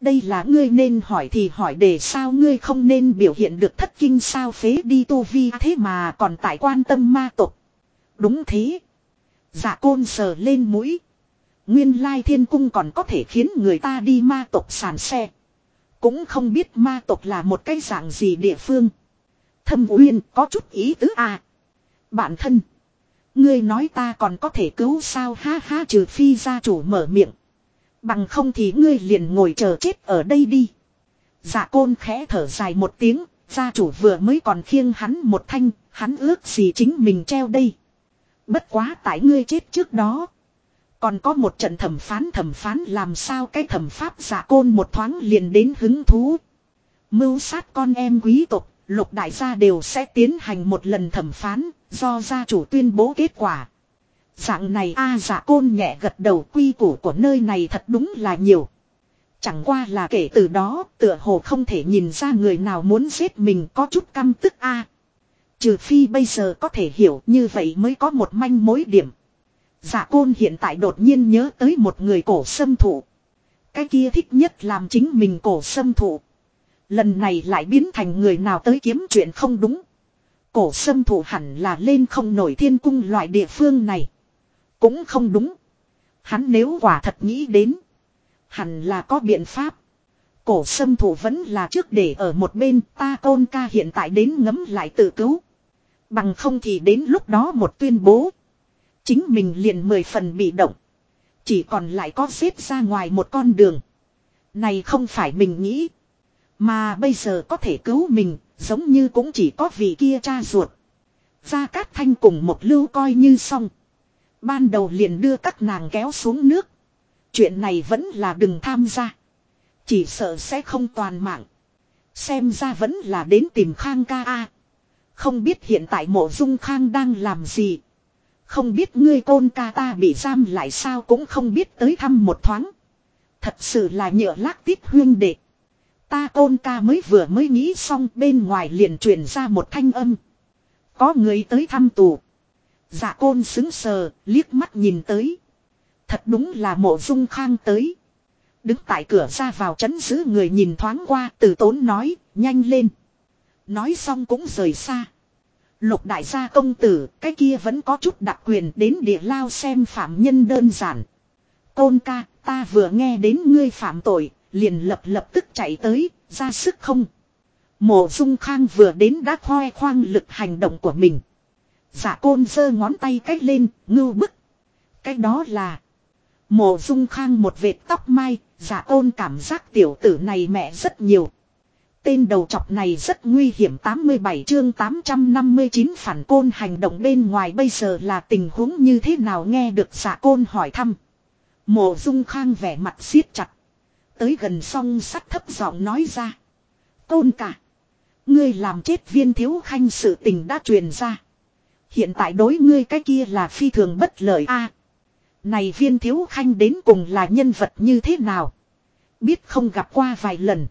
Đây là ngươi nên hỏi thì hỏi để sao ngươi không nên biểu hiện được thất kinh sao phế đi tu vi thế mà còn tại quan tâm ma tộc. Đúng thế. Dạ côn sờ lên mũi. Nguyên lai thiên cung còn có thể khiến người ta đi ma tộc sàn xe. Cũng không biết ma tộc là một cái dạng gì địa phương. Thâm uyên có chút ý tứ à. Bạn thân. Ngươi nói ta còn có thể cứu sao ha ha trừ phi gia chủ mở miệng. Bằng không thì ngươi liền ngồi chờ chết ở đây đi. Dạ côn khẽ thở dài một tiếng, gia chủ vừa mới còn khiêng hắn một thanh, hắn ước gì chính mình treo đây. Bất quá tại ngươi chết trước đó. Còn có một trận thẩm phán thẩm phán làm sao cái thẩm pháp giả côn một thoáng liền đến hứng thú. Mưu sát con em quý tộc, lục đại gia đều sẽ tiến hành một lần thẩm phán, do gia chủ tuyên bố kết quả. Dạng này a giả côn nhẹ gật đầu quy củ của nơi này thật đúng là nhiều. Chẳng qua là kể từ đó tựa hồ không thể nhìn ra người nào muốn giết mình có chút căm tức a Trừ phi bây giờ có thể hiểu như vậy mới có một manh mối điểm. Giả côn hiện tại đột nhiên nhớ tới một người cổ sâm thụ. Cái kia thích nhất làm chính mình cổ sâm thụ. Lần này lại biến thành người nào tới kiếm chuyện không đúng. Cổ sâm thụ hẳn là lên không nổi thiên cung loại địa phương này. Cũng không đúng. Hắn nếu quả thật nghĩ đến. Hẳn là có biện pháp. Cổ sâm thủ vẫn là trước để ở một bên ta tôn ca hiện tại đến ngấm lại tự cứu. Bằng không thì đến lúc đó một tuyên bố. Chính mình liền mười phần bị động. Chỉ còn lại có xếp ra ngoài một con đường. Này không phải mình nghĩ. Mà bây giờ có thể cứu mình, giống như cũng chỉ có vị kia cha ruột. Gia Cát Thanh cùng một lưu coi như xong. Ban đầu liền đưa các nàng kéo xuống nước. Chuyện này vẫn là đừng tham gia. Chỉ sợ sẽ không toàn mạng. Xem ra vẫn là đến tìm Khang ca a. Không biết hiện tại mộ dung Khang đang làm gì. Không biết ngươi côn ca ta bị giam lại sao cũng không biết tới thăm một thoáng. Thật sự là nhựa lác tít huyên đệ. Ta côn ca mới vừa mới nghĩ xong bên ngoài liền truyền ra một thanh âm. Có người tới thăm tù. Dạ côn xứng sờ, liếc mắt nhìn tới. Thật đúng là mộ dung khang tới. Đứng tại cửa ra vào chấn giữ người nhìn thoáng qua từ tốn nói, nhanh lên. Nói xong cũng rời xa. Lục đại gia công tử, cái kia vẫn có chút đặc quyền đến địa lao xem phạm nhân đơn giản. Côn ca, ta vừa nghe đến ngươi phạm tội, liền lập lập tức chạy tới, ra sức không. Mộ dung khang vừa đến đã khoe khoang lực hành động của mình. Giả côn giơ ngón tay cách lên, ngưu bức. Cái đó là. Mộ dung khang một vệt tóc mai, giả côn cảm giác tiểu tử này mẹ rất nhiều. Tên đầu chọc này rất nguy hiểm 87 chương 859 phản côn hành động bên ngoài bây giờ là tình huống như thế nào nghe được giả côn hỏi thăm. Mộ dung khang vẻ mặt siết chặt. Tới gần song sắt thấp giọng nói ra. Côn cả. Ngươi làm chết viên thiếu khanh sự tình đã truyền ra. Hiện tại đối ngươi cái kia là phi thường bất lợi a. này viên thiếu khanh đến cùng là nhân vật như thế nào? Biết không gặp qua vài lần.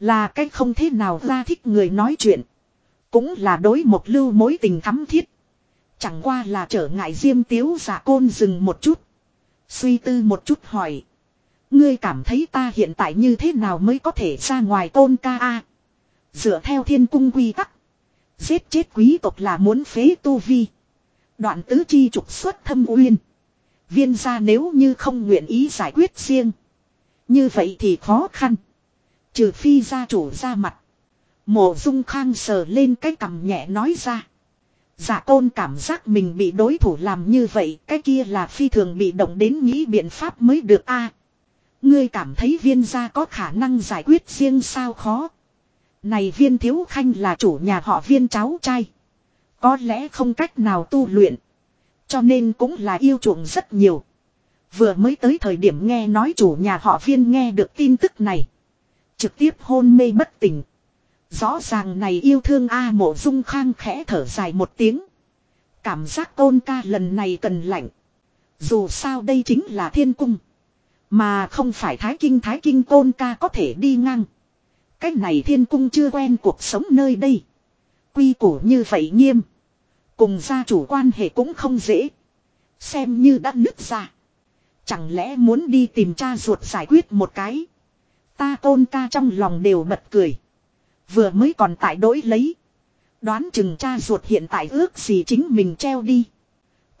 Là cái không thế nào ra thích người nói chuyện. Cũng là đối một lưu mối tình thắm thiết. Chẳng qua là trở ngại diêm tiếu giả côn dừng một chút. Suy tư một chút hỏi. Ngươi cảm thấy ta hiện tại như thế nào mới có thể ra ngoài tôn ca a? Dựa theo thiên cung quy tắc. Giết chết quý tộc là muốn phế tu vi. Đoạn tứ chi trục xuất thâm uyên. Viên gia nếu như không nguyện ý giải quyết riêng. Như vậy thì khó khăn. Trừ phi gia chủ ra mặt. Mộ dung khang sờ lên cái cằm nhẹ nói ra. giả tôn cảm giác mình bị đối thủ làm như vậy, cái kia là phi thường bị động đến nghĩ biện pháp mới được a. ngươi cảm thấy viên gia có khả năng giải quyết riêng sao khó. Này viên thiếu khanh là chủ nhà họ viên cháu trai. Có lẽ không cách nào tu luyện. Cho nên cũng là yêu chuộng rất nhiều. Vừa mới tới thời điểm nghe nói chủ nhà họ viên nghe được tin tức này. Trực tiếp hôn mê bất tỉnh. Rõ ràng này yêu thương A mộ dung khang khẽ thở dài một tiếng. Cảm giác tôn ca lần này cần lạnh. Dù sao đây chính là thiên cung. Mà không phải thái kinh thái kinh tôn ca có thể đi ngang. Cách này thiên cung chưa quen cuộc sống nơi đây. Quy củ như vậy nghiêm. Cùng gia chủ quan hệ cũng không dễ. Xem như đã nứt ra. Chẳng lẽ muốn đi tìm cha ruột giải quyết một cái. Ta tôn ca trong lòng đều bật cười. Vừa mới còn tại đối lấy. Đoán chừng cha ruột hiện tại ước gì chính mình treo đi.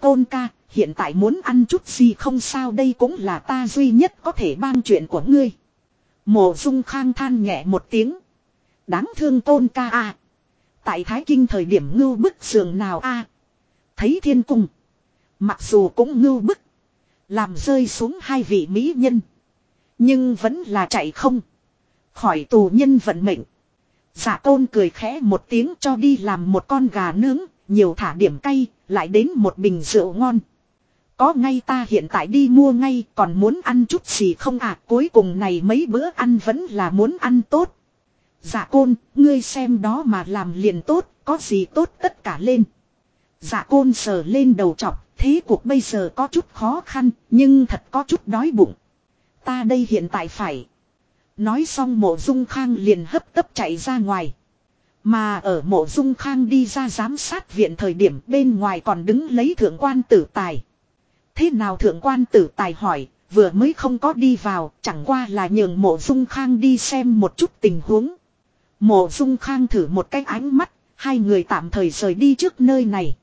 Tôn ca, hiện tại muốn ăn chút gì không sao đây cũng là ta duy nhất có thể ban chuyện của ngươi. Mộ dung khang than nhẹ một tiếng. Đáng thương tôn ca à. Tại Thái Kinh thời điểm ngưu bức giường nào a Thấy thiên cung. Mặc dù cũng ngưu bức. Làm rơi xuống hai vị mỹ nhân. Nhưng vẫn là chạy không. Khỏi tù nhân vận mệnh. Giả tôn cười khẽ một tiếng cho đi làm một con gà nướng, nhiều thả điểm cay, lại đến một bình rượu ngon. Có ngay ta hiện tại đi mua ngay còn muốn ăn chút gì không à cuối cùng này mấy bữa ăn vẫn là muốn ăn tốt. Dạ côn, ngươi xem đó mà làm liền tốt, có gì tốt tất cả lên. Dạ côn sờ lên đầu chọc, thế cuộc bây giờ có chút khó khăn, nhưng thật có chút đói bụng. Ta đây hiện tại phải. Nói xong mộ dung khang liền hấp tấp chạy ra ngoài. Mà ở mộ dung khang đi ra giám sát viện thời điểm bên ngoài còn đứng lấy thượng quan tử tài. Thế nào thượng quan tử tài hỏi, vừa mới không có đi vào, chẳng qua là nhường mộ dung khang đi xem một chút tình huống. Mộ dung khang thử một cái ánh mắt, hai người tạm thời rời đi trước nơi này.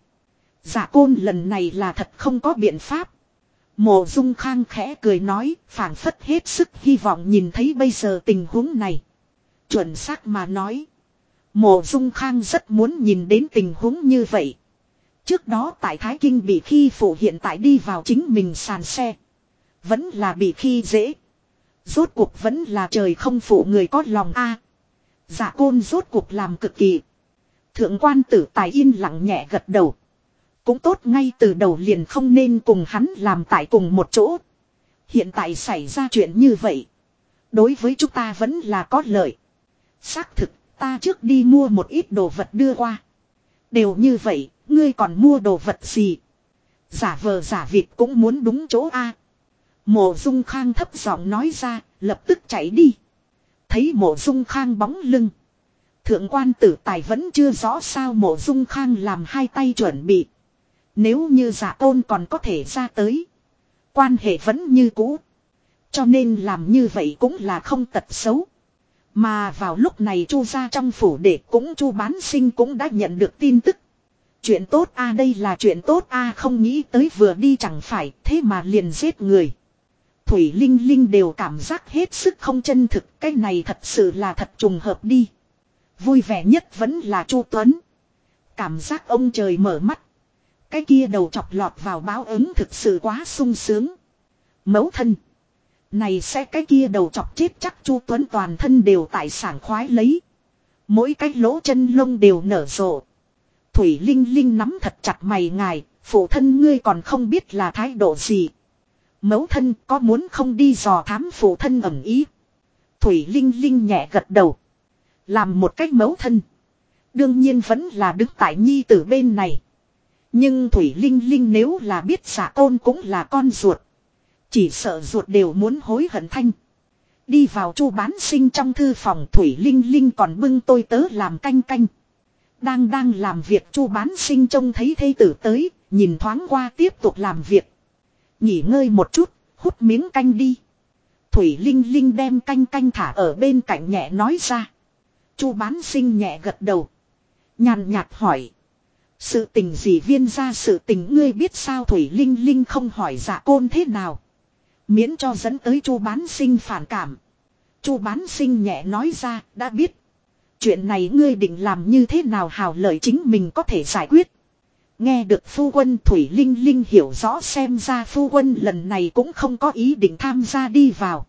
Giả côn lần này là thật không có biện pháp. Mộ dung khang khẽ cười nói, phảng phất hết sức hy vọng nhìn thấy bây giờ tình huống này. Chuẩn xác mà nói. Mộ dung khang rất muốn nhìn đến tình huống như vậy. Trước đó tại Thái Kinh bị khi phụ hiện tại đi vào chính mình sàn xe. Vẫn là bị khi dễ. Rốt cuộc vẫn là trời không phụ người có lòng a. Giả côn rốt cuộc làm cực kỳ. Thượng quan tử tài yên lặng nhẹ gật đầu. Cũng tốt ngay từ đầu liền không nên cùng hắn làm tại cùng một chỗ. Hiện tại xảy ra chuyện như vậy. Đối với chúng ta vẫn là có lợi. Xác thực, ta trước đi mua một ít đồ vật đưa qua. Đều như vậy, ngươi còn mua đồ vật gì? Giả vờ giả vịt cũng muốn đúng chỗ A. Mộ dung khang thấp giọng nói ra, lập tức chạy đi. Thấy mộ dung khang bóng lưng. Thượng quan tử tài vẫn chưa rõ sao mộ dung khang làm hai tay chuẩn bị. Nếu như giả tôn còn có thể ra tới. Quan hệ vẫn như cũ. Cho nên làm như vậy cũng là không tật xấu. Mà vào lúc này chu ra trong phủ để cũng chu bán sinh cũng đã nhận được tin tức. Chuyện tốt a, đây là chuyện tốt a, không nghĩ tới vừa đi chẳng phải, thế mà liền giết người. Thủy Linh Linh đều cảm giác hết sức không chân thực, cái này thật sự là thật trùng hợp đi. Vui vẻ nhất vẫn là Chu Tuấn. Cảm giác ông trời mở mắt. Cái kia đầu chọc lọt vào báo ứng thực sự quá sung sướng. Mẫu thân. Này sẽ cái kia đầu chọc chết chắc Chu Tuấn toàn thân đều tại sảng khoái lấy. Mỗi cái lỗ chân lông đều nở rộ. Thủy Linh Linh nắm thật chặt mày ngài, phụ thân ngươi còn không biết là thái độ gì. Mẫu thân có muốn không đi dò thám phụ thân ẩm ý. Thủy Linh Linh nhẹ gật đầu. Làm một cách mẫu thân. Đương nhiên vẫn là đứng tại nhi tử bên này. Nhưng Thủy Linh Linh nếu là biết xạ tôn cũng là con ruột. Chỉ sợ ruột đều muốn hối hận thanh. Đi vào chu bán sinh trong thư phòng Thủy Linh Linh còn bưng tôi tớ làm canh canh. Đang đang làm việc chu bán sinh trông thấy thây tử tới, nhìn thoáng qua tiếp tục làm việc. Nghỉ ngơi một chút, hút miếng canh đi. Thủy Linh Linh đem canh canh thả ở bên cạnh nhẹ nói ra. Chu bán sinh nhẹ gật đầu. Nhàn nhạt hỏi. Sự tình gì viên ra sự tình ngươi biết sao Thủy Linh Linh không hỏi giả côn thế nào. Miễn cho dẫn tới chu bán sinh phản cảm. chu bán sinh nhẹ nói ra, đã biết. Chuyện này ngươi định làm như thế nào hào lợi chính mình có thể giải quyết. Nghe được phu quân Thủy Linh Linh hiểu rõ xem ra phu quân lần này cũng không có ý định tham gia đi vào.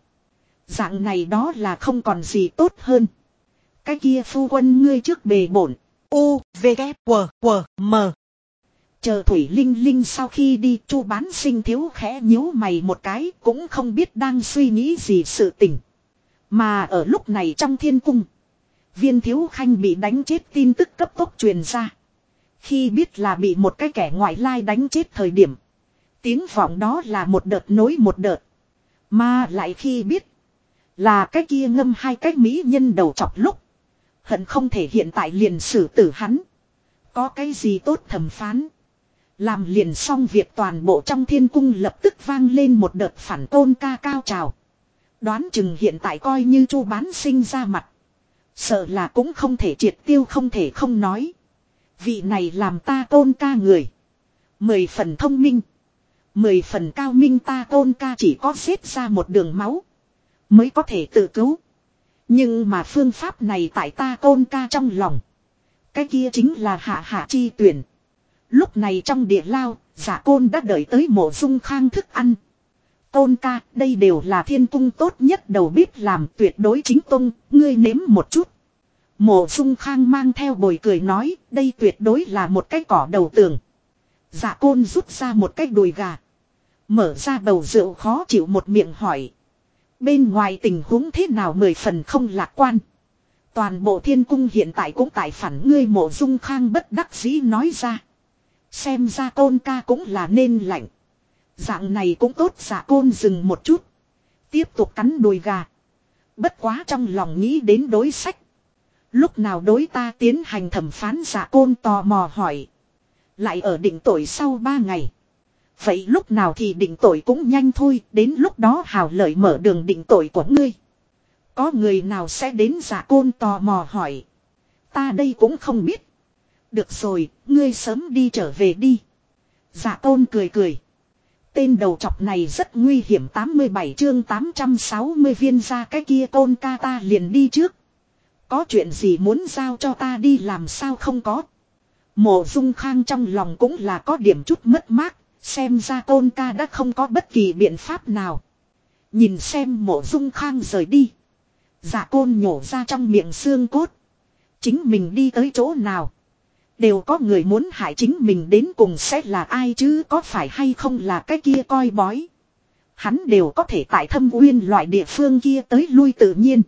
Dạng này đó là không còn gì tốt hơn. Cái kia phu quân ngươi trước bề bổn. U, V, K, W, W, M. Chờ Thủy Linh Linh sau khi đi chu bán sinh thiếu khẽ nhíu mày một cái cũng không biết đang suy nghĩ gì sự tình. Mà ở lúc này trong thiên cung. Viên thiếu khanh bị đánh chết tin tức cấp tốc truyền ra. Khi biết là bị một cái kẻ ngoại lai đánh chết thời điểm. Tiếng vọng đó là một đợt nối một đợt. Mà lại khi biết. Là cái kia ngâm hai cái mỹ nhân đầu chọc lúc. Hận không thể hiện tại liền xử tử hắn. Có cái gì tốt thẩm phán. Làm liền xong việc toàn bộ trong thiên cung lập tức vang lên một đợt phản tôn ca cao trào. Đoán chừng hiện tại coi như chu bán sinh ra mặt. Sợ là cũng không thể triệt tiêu không thể không nói. Vị này làm ta tôn ca người. Mười phần thông minh. Mười phần cao minh ta tôn ca chỉ có xếp ra một đường máu. Mới có thể tự cứu. Nhưng mà phương pháp này tại ta tôn ca trong lòng. Cái kia chính là hạ hạ chi tuyển. Lúc này trong địa lao, giả côn đã đợi tới mộ dung khang thức ăn. Tôn ca, đây đều là thiên cung tốt nhất đầu bếp làm tuyệt đối chính tông, ngươi nếm một chút. Mộ dung khang mang theo bồi cười nói, đây tuyệt đối là một cái cỏ đầu tường. Giả côn rút ra một cái đùi gà. Mở ra bầu rượu khó chịu một miệng hỏi. Bên ngoài tình huống thế nào mười phần không lạc quan. Toàn bộ thiên cung hiện tại cũng tại phản ngươi mộ dung khang bất đắc dĩ nói ra. Xem ra côn ca cũng là nên lạnh. Dạng này cũng tốt giả côn dừng một chút. Tiếp tục cắn đùi gà. Bất quá trong lòng nghĩ đến đối sách. Lúc nào đối ta tiến hành thẩm phán giả côn tò mò hỏi. Lại ở định tội sau ba ngày. Vậy lúc nào thì định tội cũng nhanh thôi, đến lúc đó hào lợi mở đường định tội của ngươi. Có người nào sẽ đến giả côn tò mò hỏi. Ta đây cũng không biết. Được rồi, ngươi sớm đi trở về đi. Giả tôn cười cười. Tên đầu chọc này rất nguy hiểm 87 chương 860 viên ra cái kia tôn ca ta liền đi trước. Có chuyện gì muốn giao cho ta đi làm sao không có. Mộ dung khang trong lòng cũng là có điểm chút mất mát, xem ra tôn ca đã không có bất kỳ biện pháp nào. Nhìn xem mộ dung khang rời đi. Dạ côn nhổ ra trong miệng xương cốt. Chính mình đi tới chỗ nào. Đều có người muốn hại chính mình đến cùng sẽ là ai chứ có phải hay không là cái kia coi bói. Hắn đều có thể tại thâm uyên loại địa phương kia tới lui tự nhiên.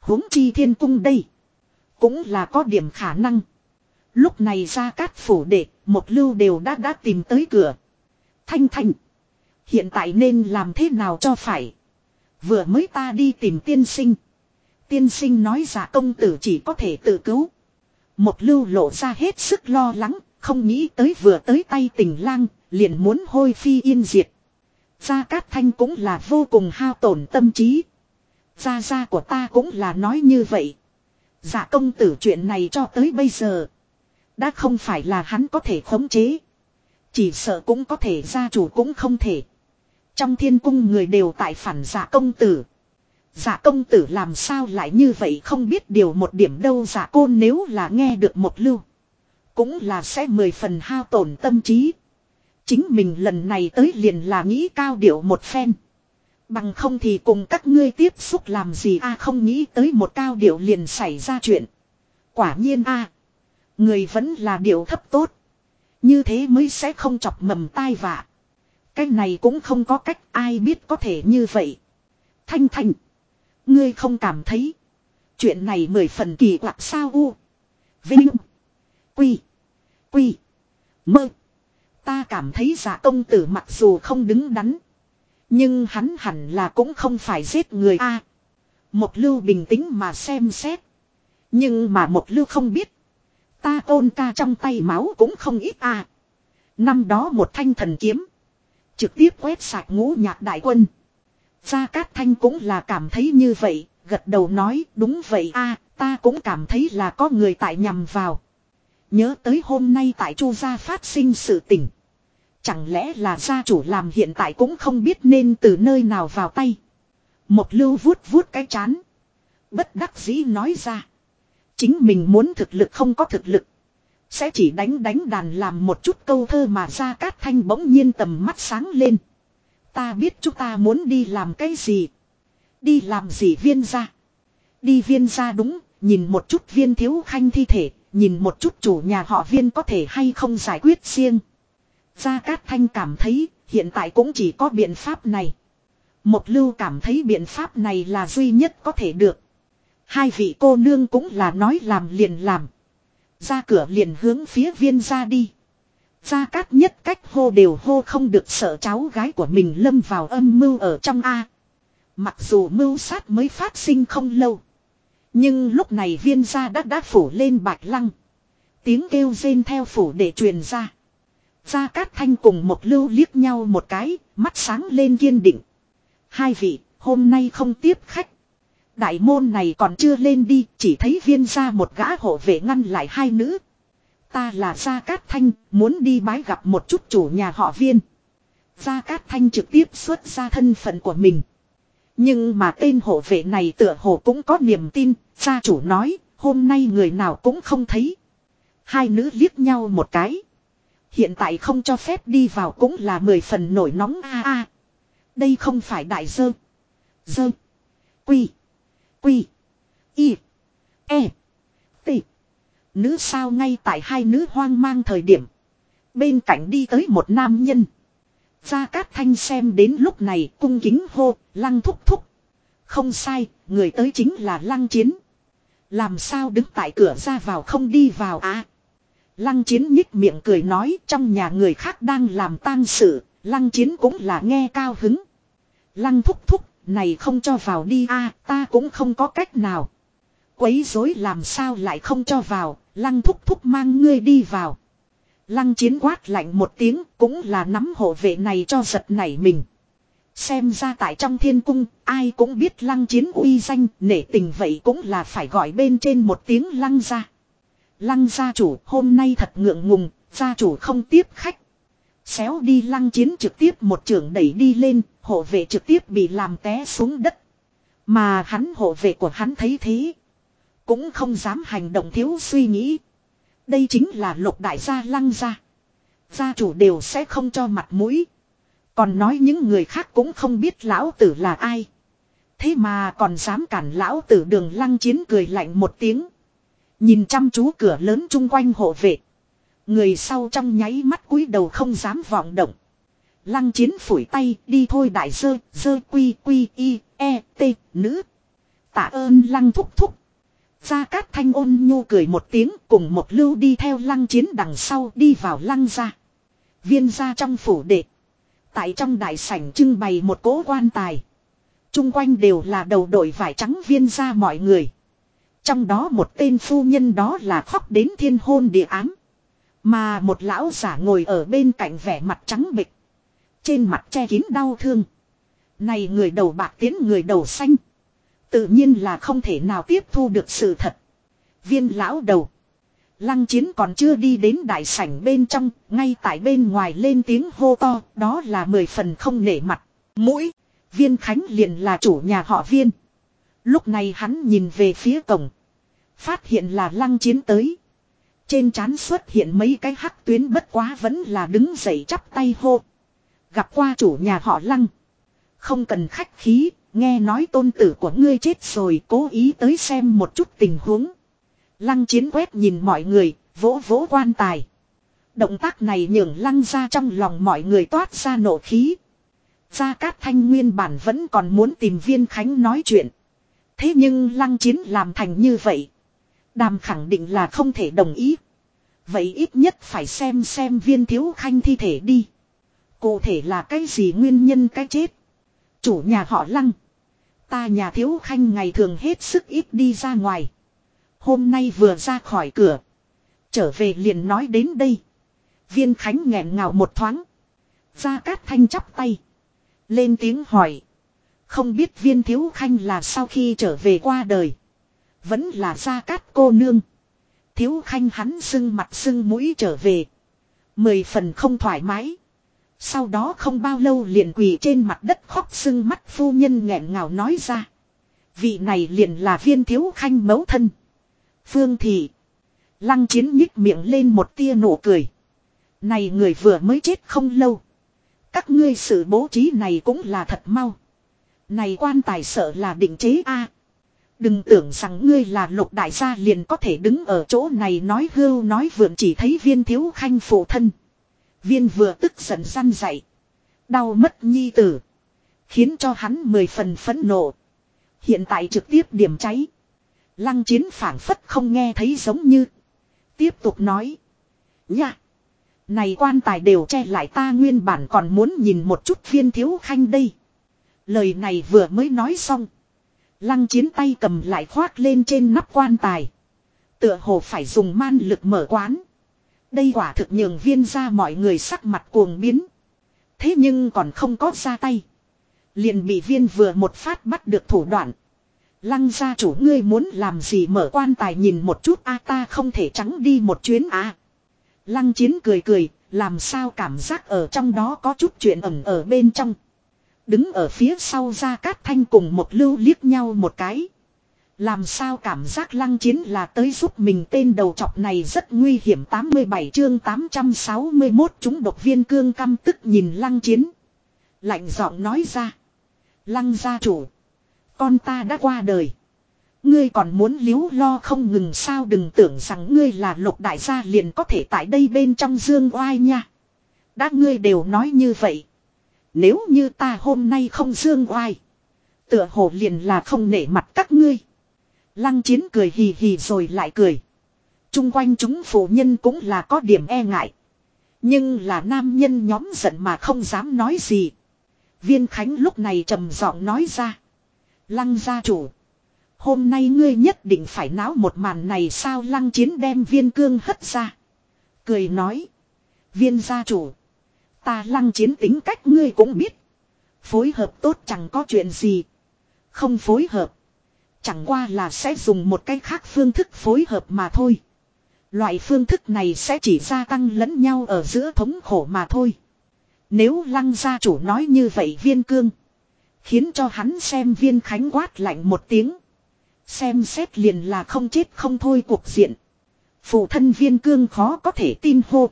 huống chi thiên cung đây. Cũng là có điểm khả năng. Lúc này ra cát phủ đệ, một lưu đều đã đã tìm tới cửa. Thanh thanh. Hiện tại nên làm thế nào cho phải. Vừa mới ta đi tìm tiên sinh. Tiên sinh nói giả công tử chỉ có thể tự cứu. Một lưu lộ ra hết sức lo lắng, không nghĩ tới vừa tới tay tình lang, liền muốn hôi phi yên diệt. Gia Cát Thanh cũng là vô cùng hao tổn tâm trí. Gia gia của ta cũng là nói như vậy. Giả công tử chuyện này cho tới bây giờ. Đã không phải là hắn có thể khống chế. Chỉ sợ cũng có thể gia chủ cũng không thể. Trong thiên cung người đều tại phản giả công tử. Giả công tử làm sao lại như vậy không biết điều một điểm đâu dạ giả côn nếu là nghe được một lưu. Cũng là sẽ mười phần hao tổn tâm trí. Chính mình lần này tới liền là nghĩ cao điệu một phen. Bằng không thì cùng các ngươi tiếp xúc làm gì a không nghĩ tới một cao điệu liền xảy ra chuyện. Quả nhiên a, Người vẫn là điệu thấp tốt. Như thế mới sẽ không chọc mầm tai vạ. Cái này cũng không có cách, ai biết có thể như vậy. Thanh thanh. Ngươi không cảm thấy. Chuyện này mười phần kỳ quặc sao u. Vinh. Quy. Quy. Mơ. Ta cảm thấy giả công tử mặc dù không đứng đắn. Nhưng hắn hẳn là cũng không phải giết người a. một lưu bình tĩnh mà xem xét. Nhưng mà một lưu không biết. Ta ôn ca trong tay máu cũng không ít à. Năm đó một thanh thần kiếm. Trực tiếp quét sạch ngũ nhạc đại quân. Gia Cát Thanh cũng là cảm thấy như vậy, gật đầu nói đúng vậy a, ta cũng cảm thấy là có người tại nhằm vào. Nhớ tới hôm nay tại Chu gia phát sinh sự tình. Chẳng lẽ là gia chủ làm hiện tại cũng không biết nên từ nơi nào vào tay. Một lưu vuốt vuốt cái chán. Bất đắc dĩ nói ra. Chính mình muốn thực lực không có thực lực. Sẽ chỉ đánh đánh đàn làm một chút câu thơ mà ra cát thanh bỗng nhiên tầm mắt sáng lên. Ta biết chúng ta muốn đi làm cái gì. Đi làm gì viên ra. Đi viên ra đúng, nhìn một chút viên thiếu khanh thi thể, nhìn một chút chủ nhà họ viên có thể hay không giải quyết riêng. Gia Cát Thanh cảm thấy hiện tại cũng chỉ có biện pháp này. Một lưu cảm thấy biện pháp này là duy nhất có thể được. Hai vị cô nương cũng là nói làm liền làm. Ra cửa liền hướng phía viên ra đi. Gia Cát nhất cách hô đều hô không được sợ cháu gái của mình lâm vào âm mưu ở trong A. Mặc dù mưu sát mới phát sinh không lâu. Nhưng lúc này viên gia đã đã phủ lên bạch lăng. Tiếng kêu rên theo phủ để truyền ra. Gia Cát Thanh cùng một lưu liếc nhau một cái, mắt sáng lên kiên định. Hai vị, hôm nay không tiếp khách. Đại môn này còn chưa lên đi, chỉ thấy viên gia một gã hộ vệ ngăn lại hai nữ. Ta là Gia Cát Thanh, muốn đi bái gặp một chút chủ nhà họ viên. Gia Cát Thanh trực tiếp xuất ra thân phận của mình. Nhưng mà tên hộ vệ này tựa hồ cũng có niềm tin, gia chủ nói, hôm nay người nào cũng không thấy. Hai nữ liếc nhau một cái. Hiện tại không cho phép đi vào cũng là mười phần nổi nóng a a. Đây không phải đại dơ. Dơ. Quy. Quy. Y. E. T. Nữ sao ngay tại hai nữ hoang mang thời điểm. Bên cạnh đi tới một nam nhân. Gia Cát Thanh xem đến lúc này cung kính hô, lăng thúc thúc. Không sai, người tới chính là lăng chiến. Làm sao đứng tại cửa ra vào không đi vào à? Lăng chiến nhích miệng cười nói trong nhà người khác đang làm tang sự, lăng chiến cũng là nghe cao hứng. Lăng thúc thúc, này không cho vào đi a ta cũng không có cách nào. Quấy rối làm sao lại không cho vào, lăng thúc thúc mang ngươi đi vào. Lăng chiến quát lạnh một tiếng cũng là nắm hộ vệ này cho giật nảy mình. Xem ra tại trong thiên cung, ai cũng biết lăng chiến uy danh, nể tình vậy cũng là phải gọi bên trên một tiếng lăng ra. Lăng gia chủ hôm nay thật ngượng ngùng, gia chủ không tiếp khách. Xéo đi lăng chiến trực tiếp một trưởng đẩy đi lên, hộ vệ trực tiếp bị làm té xuống đất. Mà hắn hộ vệ của hắn thấy thế. Cũng không dám hành động thiếu suy nghĩ. Đây chính là lục đại gia lăng gia. Gia chủ đều sẽ không cho mặt mũi. Còn nói những người khác cũng không biết lão tử là ai. Thế mà còn dám cản lão tử đường lăng chiến cười lạnh một tiếng. Nhìn chăm chú cửa lớn chung quanh hộ vệ. Người sau trong nháy mắt cúi đầu không dám vọng động. Lăng chiến phủi tay đi thôi đại sơ sơ quy quy y, e, t, nữ. Tạ ơn lăng thúc thúc. Gia Cát Thanh ôn nhu cười một tiếng cùng một lưu đi theo lăng chiến đằng sau đi vào lăng ra. Viên ra trong phủ đệ. Tại trong đại sảnh trưng bày một cỗ quan tài. Trung quanh đều là đầu đội vải trắng viên ra mọi người. Trong đó một tên phu nhân đó là khóc đến thiên hôn địa ám. Mà một lão giả ngồi ở bên cạnh vẻ mặt trắng bịch. Trên mặt che kín đau thương. Này người đầu bạc tiến người đầu xanh. Tự nhiên là không thể nào tiếp thu được sự thật. Viên lão đầu. Lăng chiến còn chưa đi đến đại sảnh bên trong, ngay tại bên ngoài lên tiếng hô to, đó là mười phần không nể mặt. Mũi, viên khánh liền là chủ nhà họ viên. Lúc này hắn nhìn về phía cổng. Phát hiện là lăng chiến tới. Trên trán xuất hiện mấy cái hắc tuyến bất quá vẫn là đứng dậy chắp tay hô. Gặp qua chủ nhà họ lăng. Không cần khách khí, nghe nói tôn tử của ngươi chết rồi cố ý tới xem một chút tình huống. Lăng chiến quét nhìn mọi người, vỗ vỗ quan tài. Động tác này nhường lăng ra trong lòng mọi người toát ra nổ khí. Gia Cát Thanh nguyên bản vẫn còn muốn tìm viên khánh nói chuyện. Thế nhưng lăng chiến làm thành như vậy. Đàm khẳng định là không thể đồng ý. Vậy ít nhất phải xem xem viên thiếu khanh thi thể đi. Cụ thể là cái gì nguyên nhân cái chết. Chủ nhà họ lăng. Ta nhà thiếu khanh ngày thường hết sức ít đi ra ngoài. Hôm nay vừa ra khỏi cửa. Trở về liền nói đến đây. Viên khánh nghẹn ngào một thoáng. Gia Cát Thanh chắp tay. Lên tiếng hỏi. Không biết viên thiếu khanh là sau khi trở về qua đời. Vẫn là gia cát cô nương. Thiếu khanh hắn sưng mặt sưng mũi trở về. Mười phần không thoải mái. Sau đó không bao lâu liền quỳ trên mặt đất khóc sưng mắt phu nhân nghẹn ngào nói ra. Vị này liền là viên thiếu khanh mấu thân. Phương thị. Lăng chiến nhích miệng lên một tia nụ cười. Này người vừa mới chết không lâu. Các ngươi sự bố trí này cũng là thật mau. Này quan tài sợ là định chế a. Đừng tưởng rằng ngươi là lục đại gia liền có thể đứng ở chỗ này nói hưu nói vượn chỉ thấy viên thiếu khanh phụ thân. Viên vừa tức giận răn dậy. Đau mất nhi tử. Khiến cho hắn mười phần phẫn nộ. Hiện tại trực tiếp điểm cháy. Lăng chiến phản phất không nghe thấy giống như. Tiếp tục nói. Nha. Này quan tài đều che lại ta nguyên bản còn muốn nhìn một chút viên thiếu khanh đây. Lời này vừa mới nói xong. Lăng chiến tay cầm lại khoác lên trên nắp quan tài. Tựa hồ phải dùng man lực mở quán. Đây quả thực nhường viên ra mọi người sắc mặt cuồng biến. Thế nhưng còn không có ra tay. Liền bị viên vừa một phát bắt được thủ đoạn. Lăng gia chủ ngươi muốn làm gì mở quan tài nhìn một chút a ta không thể trắng đi một chuyến à. Lăng chiến cười cười, làm sao cảm giác ở trong đó có chút chuyện ẩn ở bên trong. Đứng ở phía sau ra cát thanh cùng một lưu liếc nhau một cái. Làm sao cảm giác lăng chiến là tới giúp mình tên đầu chọc này rất nguy hiểm 87 chương 861 chúng độc viên cương căm tức nhìn lăng chiến. Lạnh giọng nói ra. Lăng gia chủ. Con ta đã qua đời. Ngươi còn muốn liếu lo không ngừng sao đừng tưởng rằng ngươi là lục đại gia liền có thể tại đây bên trong dương oai nha. Đã ngươi đều nói như vậy. Nếu như ta hôm nay không dương oai. Tựa hồ liền là không nể mặt các ngươi. Lăng chiến cười hì hì rồi lại cười. Trung quanh chúng phụ nhân cũng là có điểm e ngại. Nhưng là nam nhân nhóm giận mà không dám nói gì. Viên Khánh lúc này trầm giọng nói ra. Lăng gia chủ. Hôm nay ngươi nhất định phải náo một màn này sao lăng chiến đem viên cương hất ra. Cười nói. Viên gia chủ. Ta lăng chiến tính cách ngươi cũng biết. Phối hợp tốt chẳng có chuyện gì. Không phối hợp. Chẳng qua là sẽ dùng một cách khác phương thức phối hợp mà thôi. Loại phương thức này sẽ chỉ gia tăng lẫn nhau ở giữa thống khổ mà thôi. Nếu lăng gia chủ nói như vậy viên cương. Khiến cho hắn xem viên khánh quát lạnh một tiếng. Xem xét liền là không chết không thôi cuộc diện. Phụ thân viên cương khó có thể tin hô.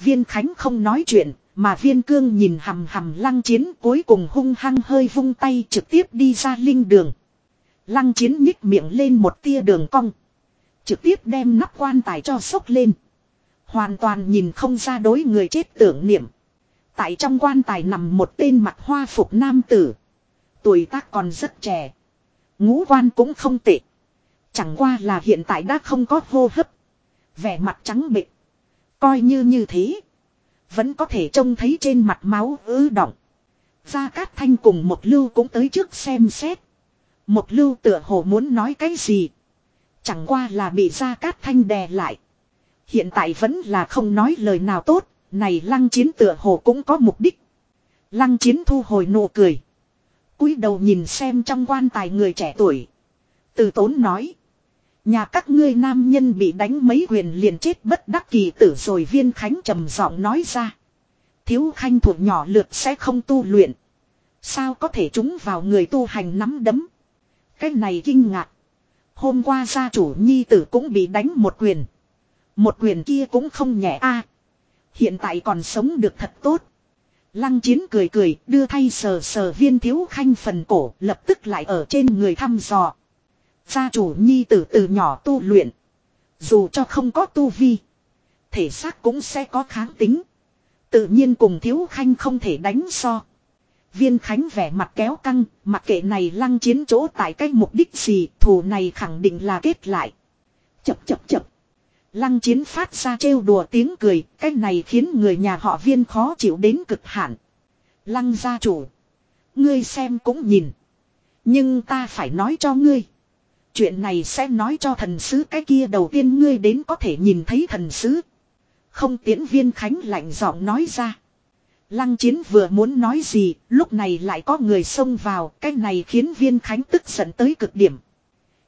Viên khánh không nói chuyện, mà viên cương nhìn hầm hầm lăng chiến cuối cùng hung hăng hơi vung tay trực tiếp đi ra linh đường. Lăng chiến nhích miệng lên một tia đường cong. Trực tiếp đem nắp quan tài cho sốc lên. Hoàn toàn nhìn không ra đối người chết tưởng niệm. Tại trong quan tài nằm một tên mặt hoa phục nam tử. Tuổi tác còn rất trẻ. Ngũ quan cũng không tệ. Chẳng qua là hiện tại đã không có hô hấp. Vẻ mặt trắng bệch. Coi như như thế. Vẫn có thể trông thấy trên mặt máu ứ động. Gia Cát Thanh cùng một lưu cũng tới trước xem xét. Một lưu tựa hồ muốn nói cái gì. Chẳng qua là bị Gia Cát Thanh đè lại. Hiện tại vẫn là không nói lời nào tốt. Này lăng chiến tựa hồ cũng có mục đích. Lăng chiến thu hồi nụ cười cúi đầu nhìn xem trong quan tài người trẻ tuổi. Từ tốn nói. Nhà các ngươi nam nhân bị đánh mấy quyền liền chết bất đắc kỳ tử rồi viên khánh trầm giọng nói ra. Thiếu khanh thuộc nhỏ lượt sẽ không tu luyện. Sao có thể chúng vào người tu hành nắm đấm. Cái này kinh ngạc. Hôm qua gia chủ nhi tử cũng bị đánh một quyền. Một quyền kia cũng không nhẹ a. hiện tại còn sống được thật tốt. Lăng chiến cười cười, đưa thay sờ sờ viên thiếu khanh phần cổ, lập tức lại ở trên người thăm dò. Gia chủ nhi tử từ nhỏ tu luyện. Dù cho không có tu vi. Thể xác cũng sẽ có kháng tính. Tự nhiên cùng thiếu khanh không thể đánh so. Viên khánh vẻ mặt kéo căng, mặc kệ này lăng chiến chỗ tại cái mục đích gì, thù này khẳng định là kết lại. Chập chập chập. Lăng chiến phát ra trêu đùa tiếng cười, cái này khiến người nhà họ viên khó chịu đến cực hạn. Lăng gia chủ. Ngươi xem cũng nhìn. Nhưng ta phải nói cho ngươi. Chuyện này sẽ nói cho thần sứ cái kia đầu tiên ngươi đến có thể nhìn thấy thần sứ. Không tiễn viên khánh lạnh giọng nói ra. Lăng chiến vừa muốn nói gì, lúc này lại có người xông vào, cái này khiến viên khánh tức giận tới cực điểm.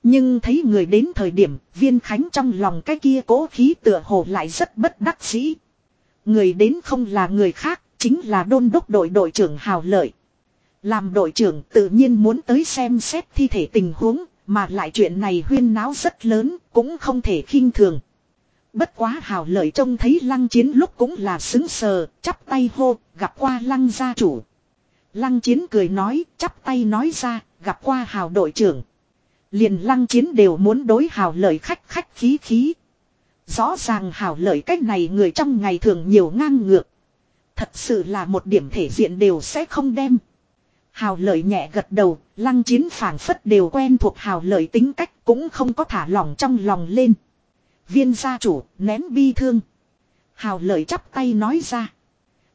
Nhưng thấy người đến thời điểm, viên khánh trong lòng cái kia cố khí tựa hồ lại rất bất đắc dĩ. Người đến không là người khác, chính là đôn đốc đội đội trưởng Hào Lợi. Làm đội trưởng tự nhiên muốn tới xem xét thi thể tình huống, mà lại chuyện này huyên náo rất lớn, cũng không thể khinh thường. Bất quá hào lợi trông thấy lăng chiến lúc cũng là xứng sờ, chắp tay hô, gặp qua lăng gia chủ. Lăng chiến cười nói, chắp tay nói ra, gặp qua hào đội trưởng. Liền lăng chiến đều muốn đối hào lợi khách khách khí khí. Rõ ràng hào lợi cách này người trong ngày thường nhiều ngang ngược. Thật sự là một điểm thể diện đều sẽ không đem. Hào lợi nhẹ gật đầu, lăng chiến phảng phất đều quen thuộc hào lợi tính cách cũng không có thả lỏng trong lòng lên. Viên gia chủ, nén bi thương. Hào lợi chắp tay nói ra.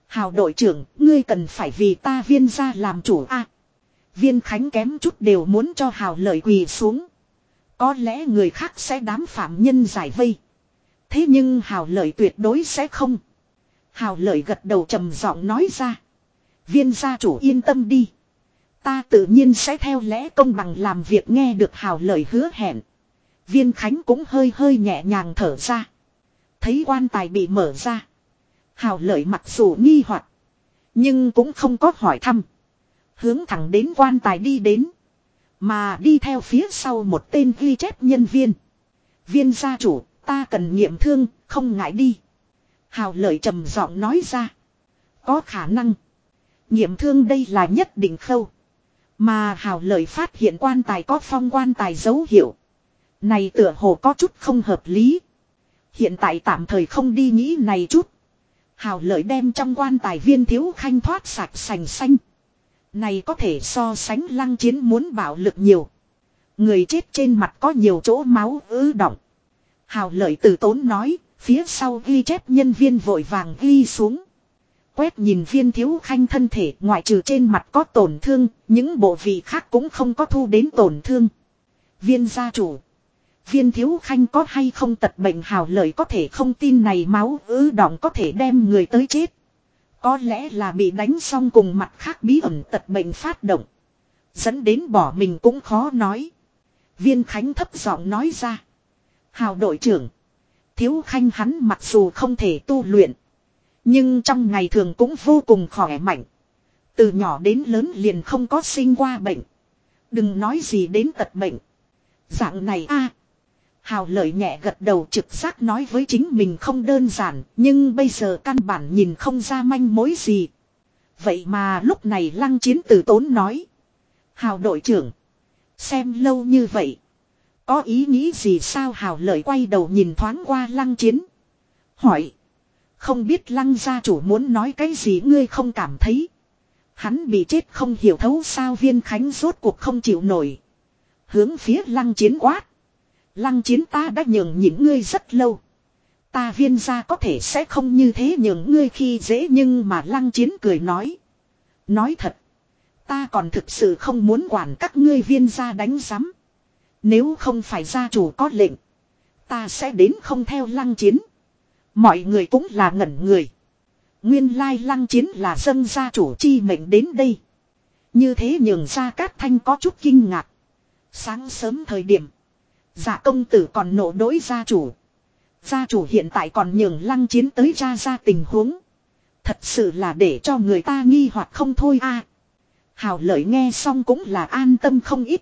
Hào đội trưởng, ngươi cần phải vì ta viên gia làm chủ a. viên khánh kém chút đều muốn cho hào lợi quỳ xuống. Có lẽ người khác sẽ đám phạm nhân giải vây. Thế nhưng hào lợi tuyệt đối sẽ không. Hào lợi gật đầu trầm giọng nói ra. Viên gia chủ yên tâm đi. Ta tự nhiên sẽ theo lẽ công bằng làm việc nghe được hào lợi hứa hẹn. Viên Khánh cũng hơi hơi nhẹ nhàng thở ra. Thấy quan tài bị mở ra. Hào lợi mặc dù nghi hoặc Nhưng cũng không có hỏi thăm. Hướng thẳng đến quan tài đi đến. Mà đi theo phía sau một tên ghi chép nhân viên. Viên gia chủ, ta cần nghiệm thương, không ngại đi. Hào lợi trầm giọng nói ra. Có khả năng. Nghiệm thương đây là nhất định khâu. Mà hào lợi phát hiện quan tài có phong quan tài dấu hiệu. Này tựa hồ có chút không hợp lý. Hiện tại tạm thời không đi nghĩ này chút. Hào lợi đem trong quan tài viên thiếu khanh thoát sạch sành xanh. Này có thể so sánh lăng chiến muốn bạo lực nhiều. Người chết trên mặt có nhiều chỗ máu ứ động. Hào lợi từ tốn nói, phía sau ghi chép nhân viên vội vàng ghi xuống. Quét nhìn viên thiếu khanh thân thể ngoại trừ trên mặt có tổn thương, những bộ vị khác cũng không có thu đến tổn thương. Viên gia chủ. Viên thiếu khanh có hay không tật bệnh hào lợi có thể không tin này máu ứ động có thể đem người tới chết. Có lẽ là bị đánh xong cùng mặt khác bí ẩn tật bệnh phát động. Dẫn đến bỏ mình cũng khó nói. Viên khánh thấp giọng nói ra. Hào đội trưởng. Thiếu khanh hắn mặc dù không thể tu luyện. Nhưng trong ngày thường cũng vô cùng khỏe mạnh. Từ nhỏ đến lớn liền không có sinh qua bệnh. Đừng nói gì đến tật bệnh. Dạng này a Hào lợi nhẹ gật đầu trực giác nói với chính mình không đơn giản, nhưng bây giờ căn bản nhìn không ra manh mối gì. Vậy mà lúc này lăng chiến tử tốn nói. Hào đội trưởng. Xem lâu như vậy. Có ý nghĩ gì sao hào lợi quay đầu nhìn thoáng qua lăng chiến. Hỏi. Không biết lăng gia chủ muốn nói cái gì ngươi không cảm thấy. Hắn bị chết không hiểu thấu sao viên khánh rốt cuộc không chịu nổi. Hướng phía lăng chiến quát. Lăng chiến ta đã nhường nhịn ngươi rất lâu. Ta viên gia có thể sẽ không như thế nhường ngươi khi dễ nhưng mà lăng chiến cười nói. Nói thật. Ta còn thực sự không muốn quản các ngươi viên gia đánh giám. Nếu không phải gia chủ có lệnh. Ta sẽ đến không theo lăng chiến. Mọi người cũng là ngẩn người. Nguyên lai lăng chiến là dân gia chủ chi mệnh đến đây. Như thế nhường ra cát thanh có chút kinh ngạc. Sáng sớm thời điểm. Dạ công tử còn nổ đối gia chủ. Gia chủ hiện tại còn nhường lăng chiến tới cha ra tình huống. Thật sự là để cho người ta nghi hoặc không thôi a. Hào lợi nghe xong cũng là an tâm không ít.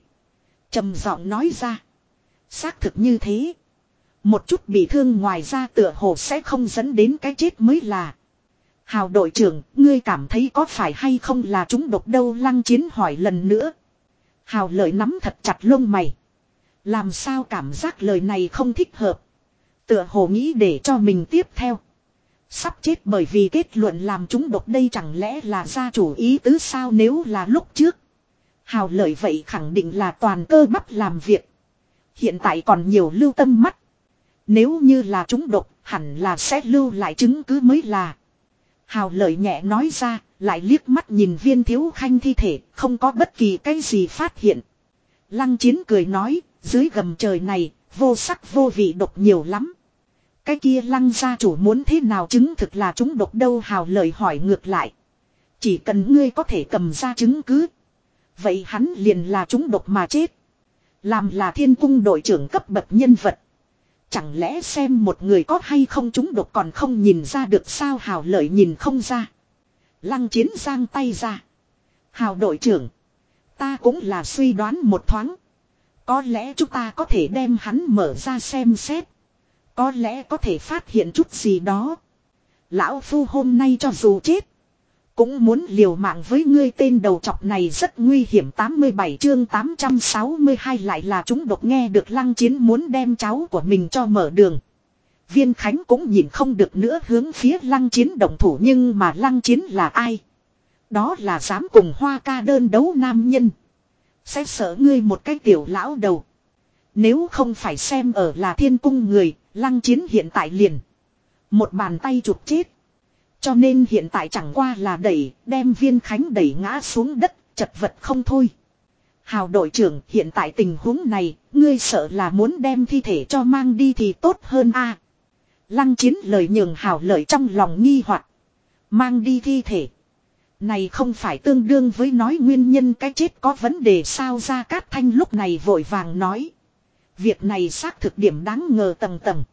trầm giọng nói ra. Xác thực như thế. Một chút bị thương ngoài ra tựa hồ sẽ không dẫn đến cái chết mới là. Hào đội trưởng, ngươi cảm thấy có phải hay không là chúng độc đâu lăng chiến hỏi lần nữa. Hào lợi nắm thật chặt lông mày. Làm sao cảm giác lời này không thích hợp. Tựa hồ nghĩ để cho mình tiếp theo. Sắp chết bởi vì kết luận làm chúng độc đây chẳng lẽ là gia chủ ý tứ sao nếu là lúc trước. Hào lợi vậy khẳng định là toàn cơ bắp làm việc. Hiện tại còn nhiều lưu tâm mắt. Nếu như là chúng độc hẳn là sẽ lưu lại chứng cứ mới là. Hào lợi nhẹ nói ra, lại liếc mắt nhìn viên thiếu khanh thi thể, không có bất kỳ cái gì phát hiện. Lăng chiến cười nói, dưới gầm trời này, vô sắc vô vị độc nhiều lắm. Cái kia lăng gia chủ muốn thế nào chứng thực là chúng độc đâu hào lời hỏi ngược lại. Chỉ cần ngươi có thể cầm ra chứng cứ. Vậy hắn liền là chúng độc mà chết. Làm là thiên cung đội trưởng cấp bậc nhân vật. Chẳng lẽ xem một người có hay không chúng độc còn không nhìn ra được sao hào lợi nhìn không ra. Lăng chiến giang tay ra. Hào đội trưởng. Ta cũng là suy đoán một thoáng. Có lẽ chúng ta có thể đem hắn mở ra xem xét. Có lẽ có thể phát hiện chút gì đó. Lão Phu hôm nay cho dù chết. Cũng muốn liều mạng với ngươi tên đầu chọc này rất nguy hiểm 87 chương 862 lại là chúng độc nghe được lăng chiến muốn đem cháu của mình cho mở đường. Viên Khánh cũng nhìn không được nữa hướng phía lăng chiến động thủ nhưng mà lăng chiến là ai? Đó là dám cùng hoa ca đơn đấu nam nhân. Sẽ sợ ngươi một cái tiểu lão đầu. Nếu không phải xem ở là thiên cung người, lăng chiến hiện tại liền. Một bàn tay chụp chết. Cho nên hiện tại chẳng qua là đẩy, đem viên khánh đẩy ngã xuống đất, chật vật không thôi. Hào đội trưởng hiện tại tình huống này, ngươi sợ là muốn đem thi thể cho mang đi thì tốt hơn a Lăng chiến lời nhường hào lợi trong lòng nghi hoặc Mang đi thi thể. Này không phải tương đương với nói nguyên nhân cái chết có vấn đề sao ra cát thanh lúc này vội vàng nói. Việc này xác thực điểm đáng ngờ tầng tầng.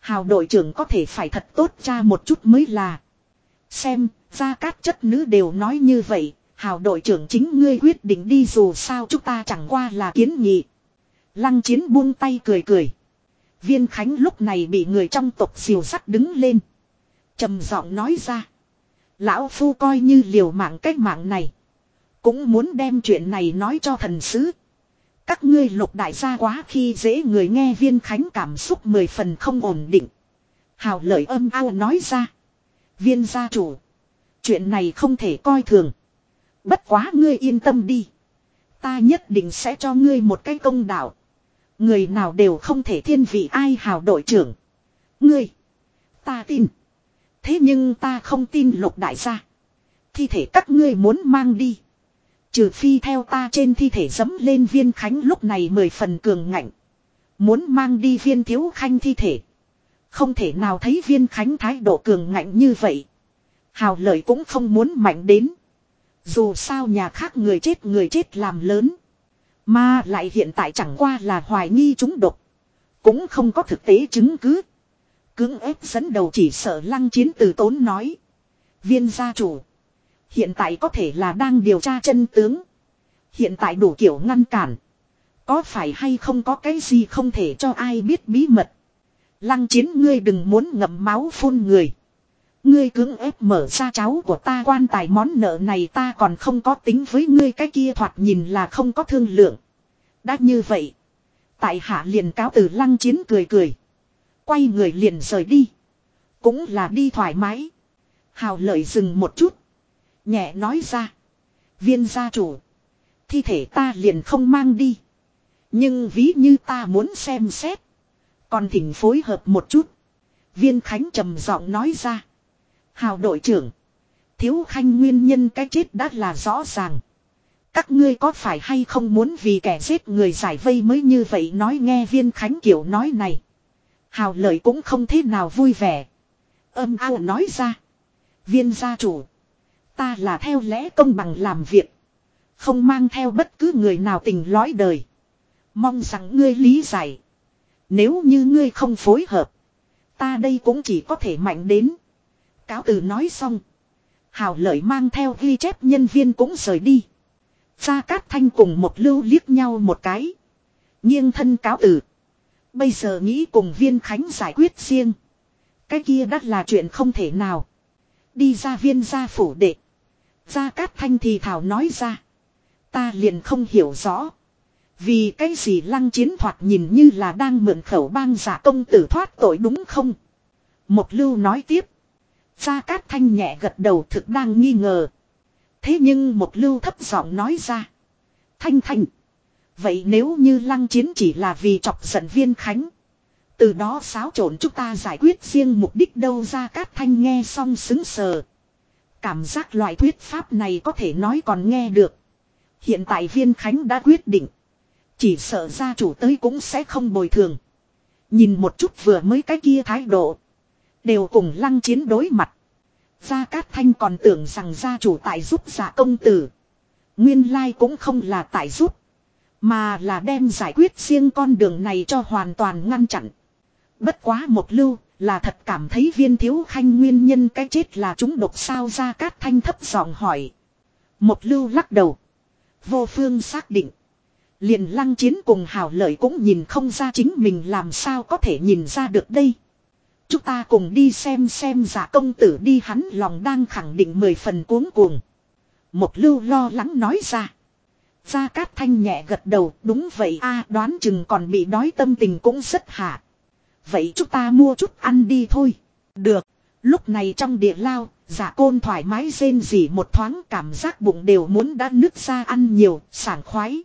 Hào đội trưởng có thể phải thật tốt cha một chút mới là. Xem, ra cát chất nữ đều nói như vậy, hào đội trưởng chính ngươi quyết định đi dù sao chúng ta chẳng qua là kiến nghị. Lăng chiến buông tay cười cười. Viên Khánh lúc này bị người trong tộc xìu sắt đứng lên. trầm giọng nói ra. Lão Phu coi như liều mạng cách mạng này. Cũng muốn đem chuyện này nói cho thần sứ. Các ngươi lục đại gia quá khi dễ người nghe viên khánh cảm xúc mười phần không ổn định. Hào lợi âm ao nói ra. Viên gia chủ. Chuyện này không thể coi thường. Bất quá ngươi yên tâm đi. Ta nhất định sẽ cho ngươi một cái công đạo. Người nào đều không thể thiên vị ai hào đội trưởng. Ngươi. Ta tin. Thế nhưng ta không tin lục đại gia. Thi thể các ngươi muốn mang đi. Trừ phi theo ta trên thi thể dẫm lên viên khánh lúc này mười phần cường ngạnh. Muốn mang đi viên thiếu khanh thi thể. Không thể nào thấy viên khánh thái độ cường ngạnh như vậy. Hào lợi cũng không muốn mạnh đến. Dù sao nhà khác người chết người chết làm lớn. Mà lại hiện tại chẳng qua là hoài nghi chúng độc. Cũng không có thực tế chứng cứ. Cưỡng ép dẫn đầu chỉ sợ lăng chiến từ tốn nói. Viên gia chủ. Hiện tại có thể là đang điều tra chân tướng. Hiện tại đủ kiểu ngăn cản. Có phải hay không có cái gì không thể cho ai biết bí mật. Lăng chiến ngươi đừng muốn ngậm máu phun người. Ngươi cưỡng ép mở ra cháu của ta quan tài món nợ này ta còn không có tính với ngươi cái kia thoạt nhìn là không có thương lượng. Đã như vậy. Tại hạ liền cáo từ lăng chiến cười cười. Quay người liền rời đi. Cũng là đi thoải mái. Hào lợi dừng một chút. Nhẹ nói ra. Viên gia chủ. Thi thể ta liền không mang đi. Nhưng ví như ta muốn xem xét. Còn thỉnh phối hợp một chút. Viên Khánh trầm giọng nói ra. Hào đội trưởng. Thiếu khanh nguyên nhân cái chết đã là rõ ràng. Các ngươi có phải hay không muốn vì kẻ giết người giải vây mới như vậy nói nghe viên khánh kiểu nói này. Hào lợi cũng không thế nào vui vẻ. Âm ao nói ra. Viên gia chủ. Ta là theo lẽ công bằng làm việc. Không mang theo bất cứ người nào tình lõi đời. Mong rằng ngươi lý giải. Nếu như ngươi không phối hợp. Ta đây cũng chỉ có thể mạnh đến. Cáo từ nói xong. Hào lợi mang theo ghi chép nhân viên cũng rời đi. Gia Cát Thanh cùng một lưu liếc nhau một cái. nghiêng thân cáo từ. Bây giờ nghĩ cùng viên khánh giải quyết riêng. Cái kia đắt là chuyện không thể nào. Đi ra viên gia phủ đệ. Gia Cát Thanh thì thảo nói ra. Ta liền không hiểu rõ. Vì cái gì lăng chiến thoạt nhìn như là đang mượn khẩu bang giả công tử thoát tội đúng không? Một lưu nói tiếp. Gia Cát Thanh nhẹ gật đầu thực đang nghi ngờ. Thế nhưng một lưu thấp giọng nói ra. Thanh Thanh. Vậy nếu như lăng chiến chỉ là vì chọc giận viên khánh. Từ đó xáo trộn chúng ta giải quyết riêng mục đích đâu ra Cát Thanh nghe xong xứng sờ. Cảm giác loại thuyết pháp này có thể nói còn nghe được. Hiện tại viên khánh đã quyết định. Chỉ sợ gia chủ tới cũng sẽ không bồi thường. Nhìn một chút vừa mới cái kia thái độ. Đều cùng lăng chiến đối mặt. Gia Cát Thanh còn tưởng rằng gia chủ tại giúp giả công tử. Nguyên lai cũng không là tại giúp. Mà là đem giải quyết riêng con đường này cho hoàn toàn ngăn chặn. Bất quá một lưu, là thật cảm thấy viên thiếu khanh nguyên nhân cái chết là chúng độc sao ra cát thanh thấp giọng hỏi. Một lưu lắc đầu. Vô phương xác định. Liền lăng chiến cùng hào lợi cũng nhìn không ra chính mình làm sao có thể nhìn ra được đây. Chúng ta cùng đi xem xem giả công tử đi hắn lòng đang khẳng định mười phần cuống cuồng. Một lưu lo lắng nói ra. Gia Cát Thanh nhẹ gật đầu, đúng vậy a đoán chừng còn bị đói tâm tình cũng rất hạ. Vậy chúng ta mua chút ăn đi thôi. Được, lúc này trong địa lao, giả côn thoải mái rên rỉ một thoáng cảm giác bụng đều muốn đã nứt ra ăn nhiều, sảng khoái.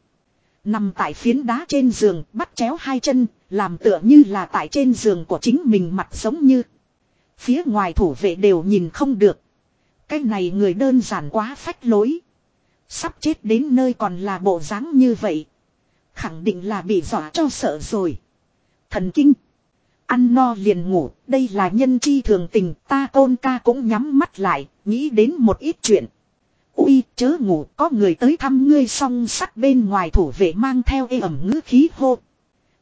Nằm tại phiến đá trên giường, bắt chéo hai chân, làm tựa như là tại trên giường của chính mình mặt giống như. Phía ngoài thủ vệ đều nhìn không được. Cái này người đơn giản quá phách lối. Sắp chết đến nơi còn là bộ dáng như vậy. Khẳng định là bị dọa cho sợ rồi. Thần kinh. Ăn no liền ngủ, đây là nhân chi thường tình, ta tôn ca cũng nhắm mắt lại, nghĩ đến một ít chuyện. Ui, chớ ngủ, có người tới thăm ngươi song sắt bên ngoài thủ vệ mang theo ê ẩm ngữ khí hô.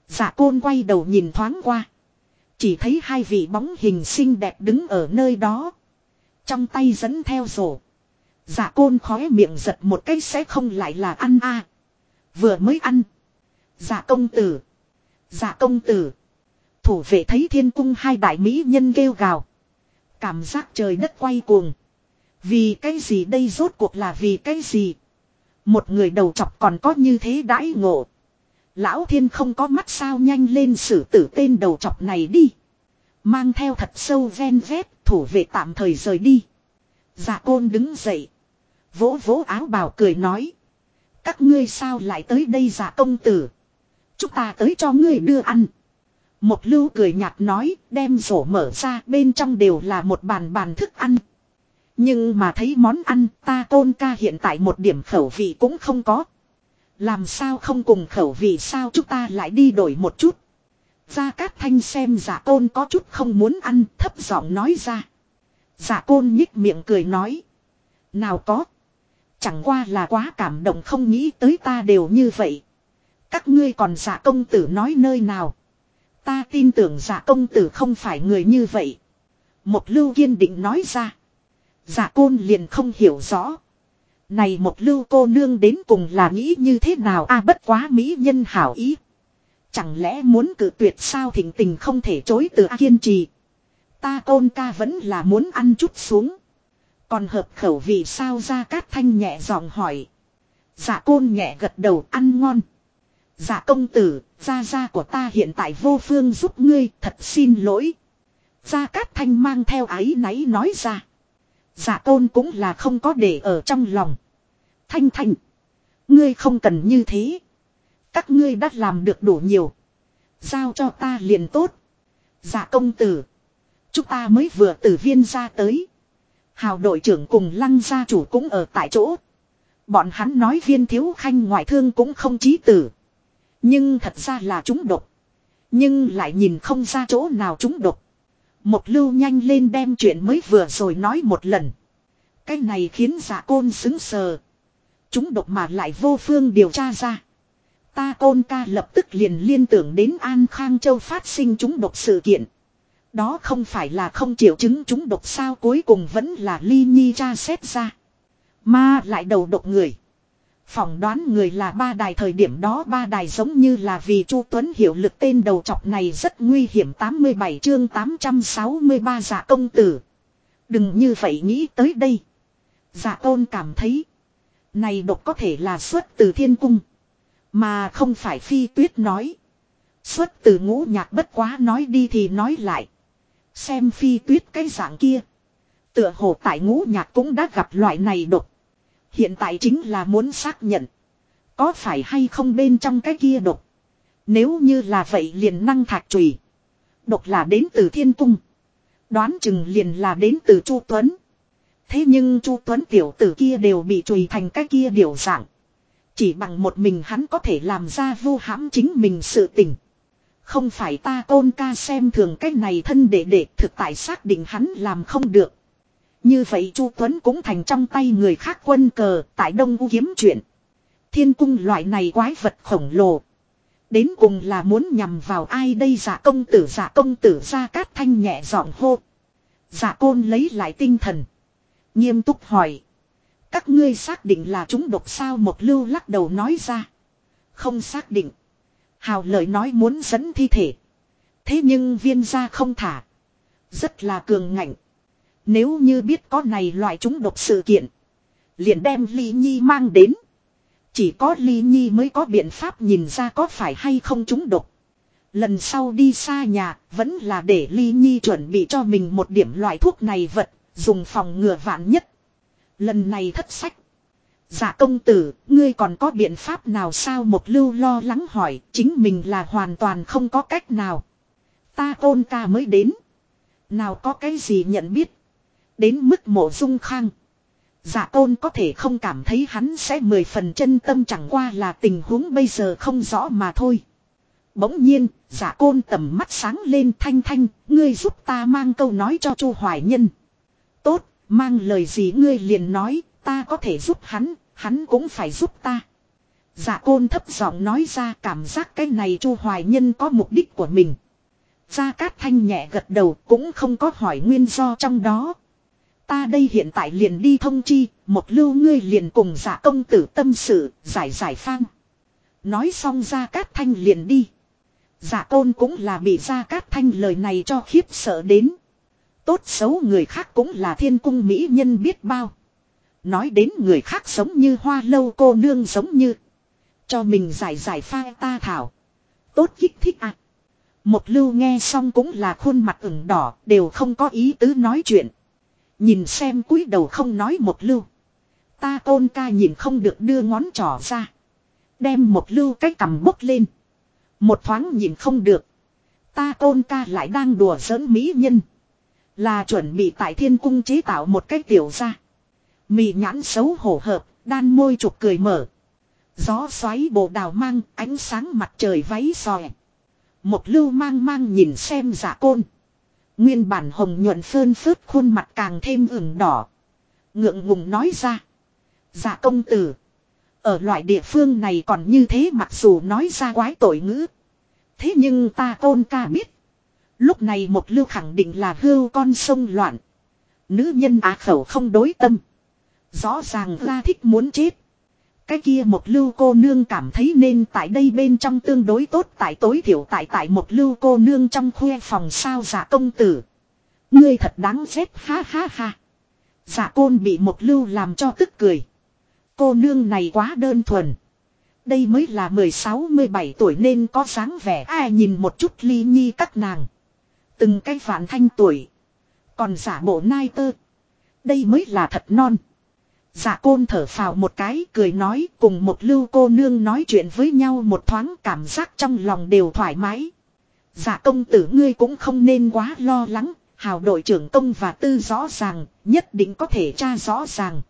Dạ côn quay đầu nhìn thoáng qua. Chỉ thấy hai vị bóng hình xinh đẹp đứng ở nơi đó. Trong tay dẫn theo rổ. Dạ côn khóe miệng giật một cái sẽ không lại là ăn a Vừa mới ăn. Dạ công tử. Dạ công tử. Thủ vệ thấy thiên cung hai đại mỹ nhân kêu gào. Cảm giác trời đất quay cuồng. Vì cái gì đây rốt cuộc là vì cái gì? Một người đầu chọc còn có như thế đãi ngộ. Lão thiên không có mắt sao nhanh lên xử tử tên đầu chọc này đi. Mang theo thật sâu ven vét, thủ vệ tạm thời rời đi. Dạ côn đứng dậy. Vỗ vỗ áo bào cười nói. Các ngươi sao lại tới đây giả công tử. Chúng ta tới cho ngươi đưa ăn. Một lưu cười nhạt nói, đem rổ mở ra, bên trong đều là một bàn bàn thức ăn. Nhưng mà thấy món ăn, ta tôn ca hiện tại một điểm khẩu vị cũng không có. Làm sao không cùng khẩu vị sao chúng ta lại đi đổi một chút. Gia Cát Thanh xem giả tôn có chút không muốn ăn, thấp giọng nói ra. Giả côn nhích miệng cười nói. Nào có. Chẳng qua là quá cảm động không nghĩ tới ta đều như vậy. Các ngươi còn giả công tử nói nơi nào. Ta tin tưởng giả công tử không phải người như vậy. Một lưu kiên định nói ra. Giả côn liền không hiểu rõ. Này một lưu cô nương đến cùng là nghĩ như thế nào a bất quá mỹ nhân hảo ý. Chẳng lẽ muốn cự tuyệt sao thỉnh tình không thể chối từ a kiên trì. Ta côn ca vẫn là muốn ăn chút xuống. Còn hợp khẩu vì sao ra cát thanh nhẹ giọng hỏi. Dạ côn nhẹ gật đầu ăn ngon. Dạ công tử, gia gia của ta hiện tại vô phương giúp ngươi, thật xin lỗi. Gia Cát Thanh mang theo ái náy nói ra. Dạ tôn cũng là không có để ở trong lòng. Thanh Thanh. Ngươi không cần như thế. Các ngươi đã làm được đủ nhiều. Giao cho ta liền tốt. Dạ công tử. Chúng ta mới vừa từ viên ra tới. Hào đội trưởng cùng lăng gia chủ cũng ở tại chỗ. Bọn hắn nói viên thiếu khanh ngoại thương cũng không chí tử. Nhưng thật ra là chúng độc. Nhưng lại nhìn không ra chỗ nào chúng độc. Một lưu nhanh lên đem chuyện mới vừa rồi nói một lần. Cái này khiến giả côn xứng sờ. Chúng độc mà lại vô phương điều tra ra. Ta côn ca lập tức liền liên tưởng đến An Khang Châu phát sinh chúng độc sự kiện. Đó không phải là không triệu chứng chúng độc sao cuối cùng vẫn là ly nhi tra xét ra. Mà lại đầu độc người. Phỏng đoán người là ba đài thời điểm đó, ba đài giống như là vì Chu Tuấn hiểu lực tên đầu chọc này rất nguy hiểm 87 chương 863 giả dạ công tử. Đừng như vậy nghĩ tới đây. Giả tôn cảm thấy. Này độc có thể là xuất từ thiên cung. Mà không phải phi tuyết nói. Xuất từ ngũ nhạc bất quá nói đi thì nói lại. Xem phi tuyết cái dạng kia. Tựa hồ tại ngũ nhạc cũng đã gặp loại này độc. Hiện tại chính là muốn xác nhận. Có phải hay không bên trong cái kia độc. Nếu như là vậy liền năng thạc trùy. Độc là đến từ thiên cung. Đoán chừng liền là đến từ Chu Tuấn. Thế nhưng Chu Tuấn tiểu tử kia đều bị trùy thành cái kia điều dạng. Chỉ bằng một mình hắn có thể làm ra vô hãm chính mình sự tình. Không phải ta tôn ca xem thường cái này thân để để thực tại xác định hắn làm không được. Như vậy Chu Tuấn cũng thành trong tay người khác quân cờ, tại Đông U kiếm chuyện. Thiên cung loại này quái vật khổng lồ. Đến cùng là muốn nhằm vào ai đây giả công tử, giả công tử ra cát thanh nhẹ giọng hô. Giả côn lấy lại tinh thần. Nghiêm túc hỏi. Các ngươi xác định là chúng độc sao một lưu lắc đầu nói ra. Không xác định. Hào lời nói muốn dẫn thi thể. Thế nhưng viên gia không thả. Rất là cường ngạnh. Nếu như biết có này loại chúng độc sự kiện. Liền đem Ly Nhi mang đến. Chỉ có Ly Nhi mới có biện pháp nhìn ra có phải hay không chúng độc. Lần sau đi xa nhà, vẫn là để Ly Nhi chuẩn bị cho mình một điểm loại thuốc này vật, dùng phòng ngừa vạn nhất. Lần này thất sách. Dạ công tử, ngươi còn có biện pháp nào sao một lưu lo lắng hỏi, chính mình là hoàn toàn không có cách nào. Ta tôn ca mới đến. Nào có cái gì nhận biết. Đến mức mộ dung khang. Dạ tôn có thể không cảm thấy hắn sẽ mười phần chân tâm chẳng qua là tình huống bây giờ không rõ mà thôi. Bỗng nhiên, giả côn tầm mắt sáng lên thanh thanh, ngươi giúp ta mang câu nói cho chu Hoài Nhân. Tốt, mang lời gì ngươi liền nói, ta có thể giúp hắn, hắn cũng phải giúp ta. Giả côn thấp giọng nói ra cảm giác cái này chu Hoài Nhân có mục đích của mình. Gia Cát Thanh nhẹ gật đầu cũng không có hỏi nguyên do trong đó. Ta đây hiện tại liền đi thông chi, một lưu ngươi liền cùng giả công tử tâm sự, giải giải phang. Nói xong Gia Cát Thanh liền đi. Dạ giả tôn cũng là bị Gia Cát Thanh lời này cho khiếp sợ đến. Tốt xấu người khác cũng là thiên cung mỹ nhân biết bao. Nói đến người khác sống như hoa lâu cô nương giống như. Cho mình giải giải pha ta thảo. Tốt kích thích à. Một lưu nghe xong cũng là khuôn mặt ửng đỏ, đều không có ý tứ nói chuyện. Nhìn xem cúi đầu không nói một lưu. Ta côn ca nhìn không được đưa ngón trỏ ra. Đem một lưu cái cầm bốc lên. Một thoáng nhìn không được. Ta côn ca lại đang đùa giỡn mỹ nhân. Là chuẩn bị tại thiên cung chế tạo một cái tiểu ra. Mì nhãn xấu hổ hợp, đan môi trục cười mở. Gió xoáy bồ đào mang ánh sáng mặt trời váy sòe. Một lưu mang mang nhìn xem giả côn. Nguyên bản hồng nhuận phơn phớt khuôn mặt càng thêm ửng đỏ. Ngượng ngùng nói ra. Giả công tử. Ở loại địa phương này còn như thế mặc dù nói ra quái tội ngữ. Thế nhưng ta tôn ca biết. Lúc này một lưu khẳng định là hưu con sông loạn. Nữ nhân á khẩu không đối tâm. Rõ ràng ra thích muốn chết. Cái kia một lưu cô nương cảm thấy nên tại đây bên trong tương đối tốt, tại tối thiểu tại tại một lưu cô nương trong khuê phòng sao giả công tử. Ngươi thật đáng ghét, ha ha ha. Giả côn bị một lưu làm cho tức cười. Cô nương này quá đơn thuần. Đây mới là 16-17 tuổi nên có dáng vẻ ai nhìn một chút ly nhi các nàng. Từng cái phản thanh tuổi. Còn giả bộ nai tơ. Đây mới là thật non. Dạ côn thở phào một cái cười nói cùng một lưu cô nương nói chuyện với nhau một thoáng cảm giác trong lòng đều thoải mái. Dạ công tử ngươi cũng không nên quá lo lắng, hào đội trưởng công và tư rõ ràng, nhất định có thể tra rõ ràng.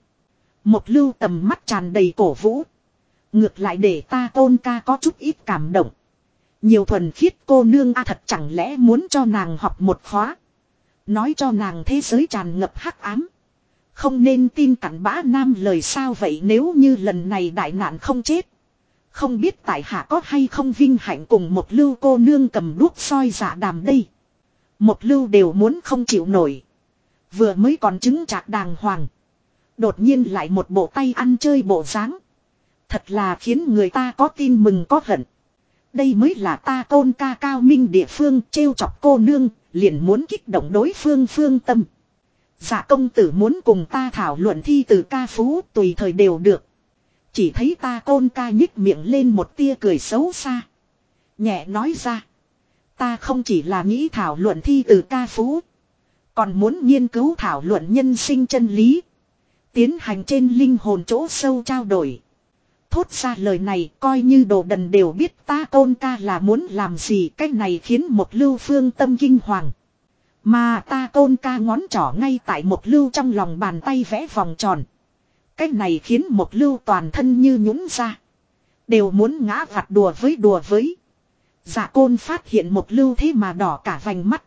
Một lưu tầm mắt tràn đầy cổ vũ. Ngược lại để ta tôn ca có chút ít cảm động. Nhiều thuần khiết cô nương a thật chẳng lẽ muốn cho nàng học một khóa. Nói cho nàng thế giới tràn ngập hắc ám. Không nên tin cặn bã nam lời sao vậy nếu như lần này đại nạn không chết. Không biết tại hạ có hay không vinh hạnh cùng một lưu cô nương cầm đuốc soi dạ đàm đây. Một lưu đều muốn không chịu nổi. Vừa mới còn chứng trạc đàng hoàng. Đột nhiên lại một bộ tay ăn chơi bộ dáng Thật là khiến người ta có tin mừng có hận. Đây mới là ta tôn ca cao minh địa phương trêu chọc cô nương, liền muốn kích động đối phương phương tâm. Dạ công tử muốn cùng ta thảo luận thi từ ca phú tùy thời đều được. Chỉ thấy ta côn ca nhích miệng lên một tia cười xấu xa. Nhẹ nói ra. Ta không chỉ là nghĩ thảo luận thi từ ca phú. Còn muốn nghiên cứu thảo luận nhân sinh chân lý. Tiến hành trên linh hồn chỗ sâu trao đổi. Thốt ra lời này coi như đồ đần đều biết ta côn ca là muốn làm gì. Cách này khiến một lưu phương tâm kinh hoàng. Mà ta tôn ca ngón trỏ ngay tại một lưu trong lòng bàn tay vẽ vòng tròn. cách này khiến một lưu toàn thân như nhũng ra. Đều muốn ngã vặt đùa với đùa với. Giả côn phát hiện một lưu thế mà đỏ cả vành mắt.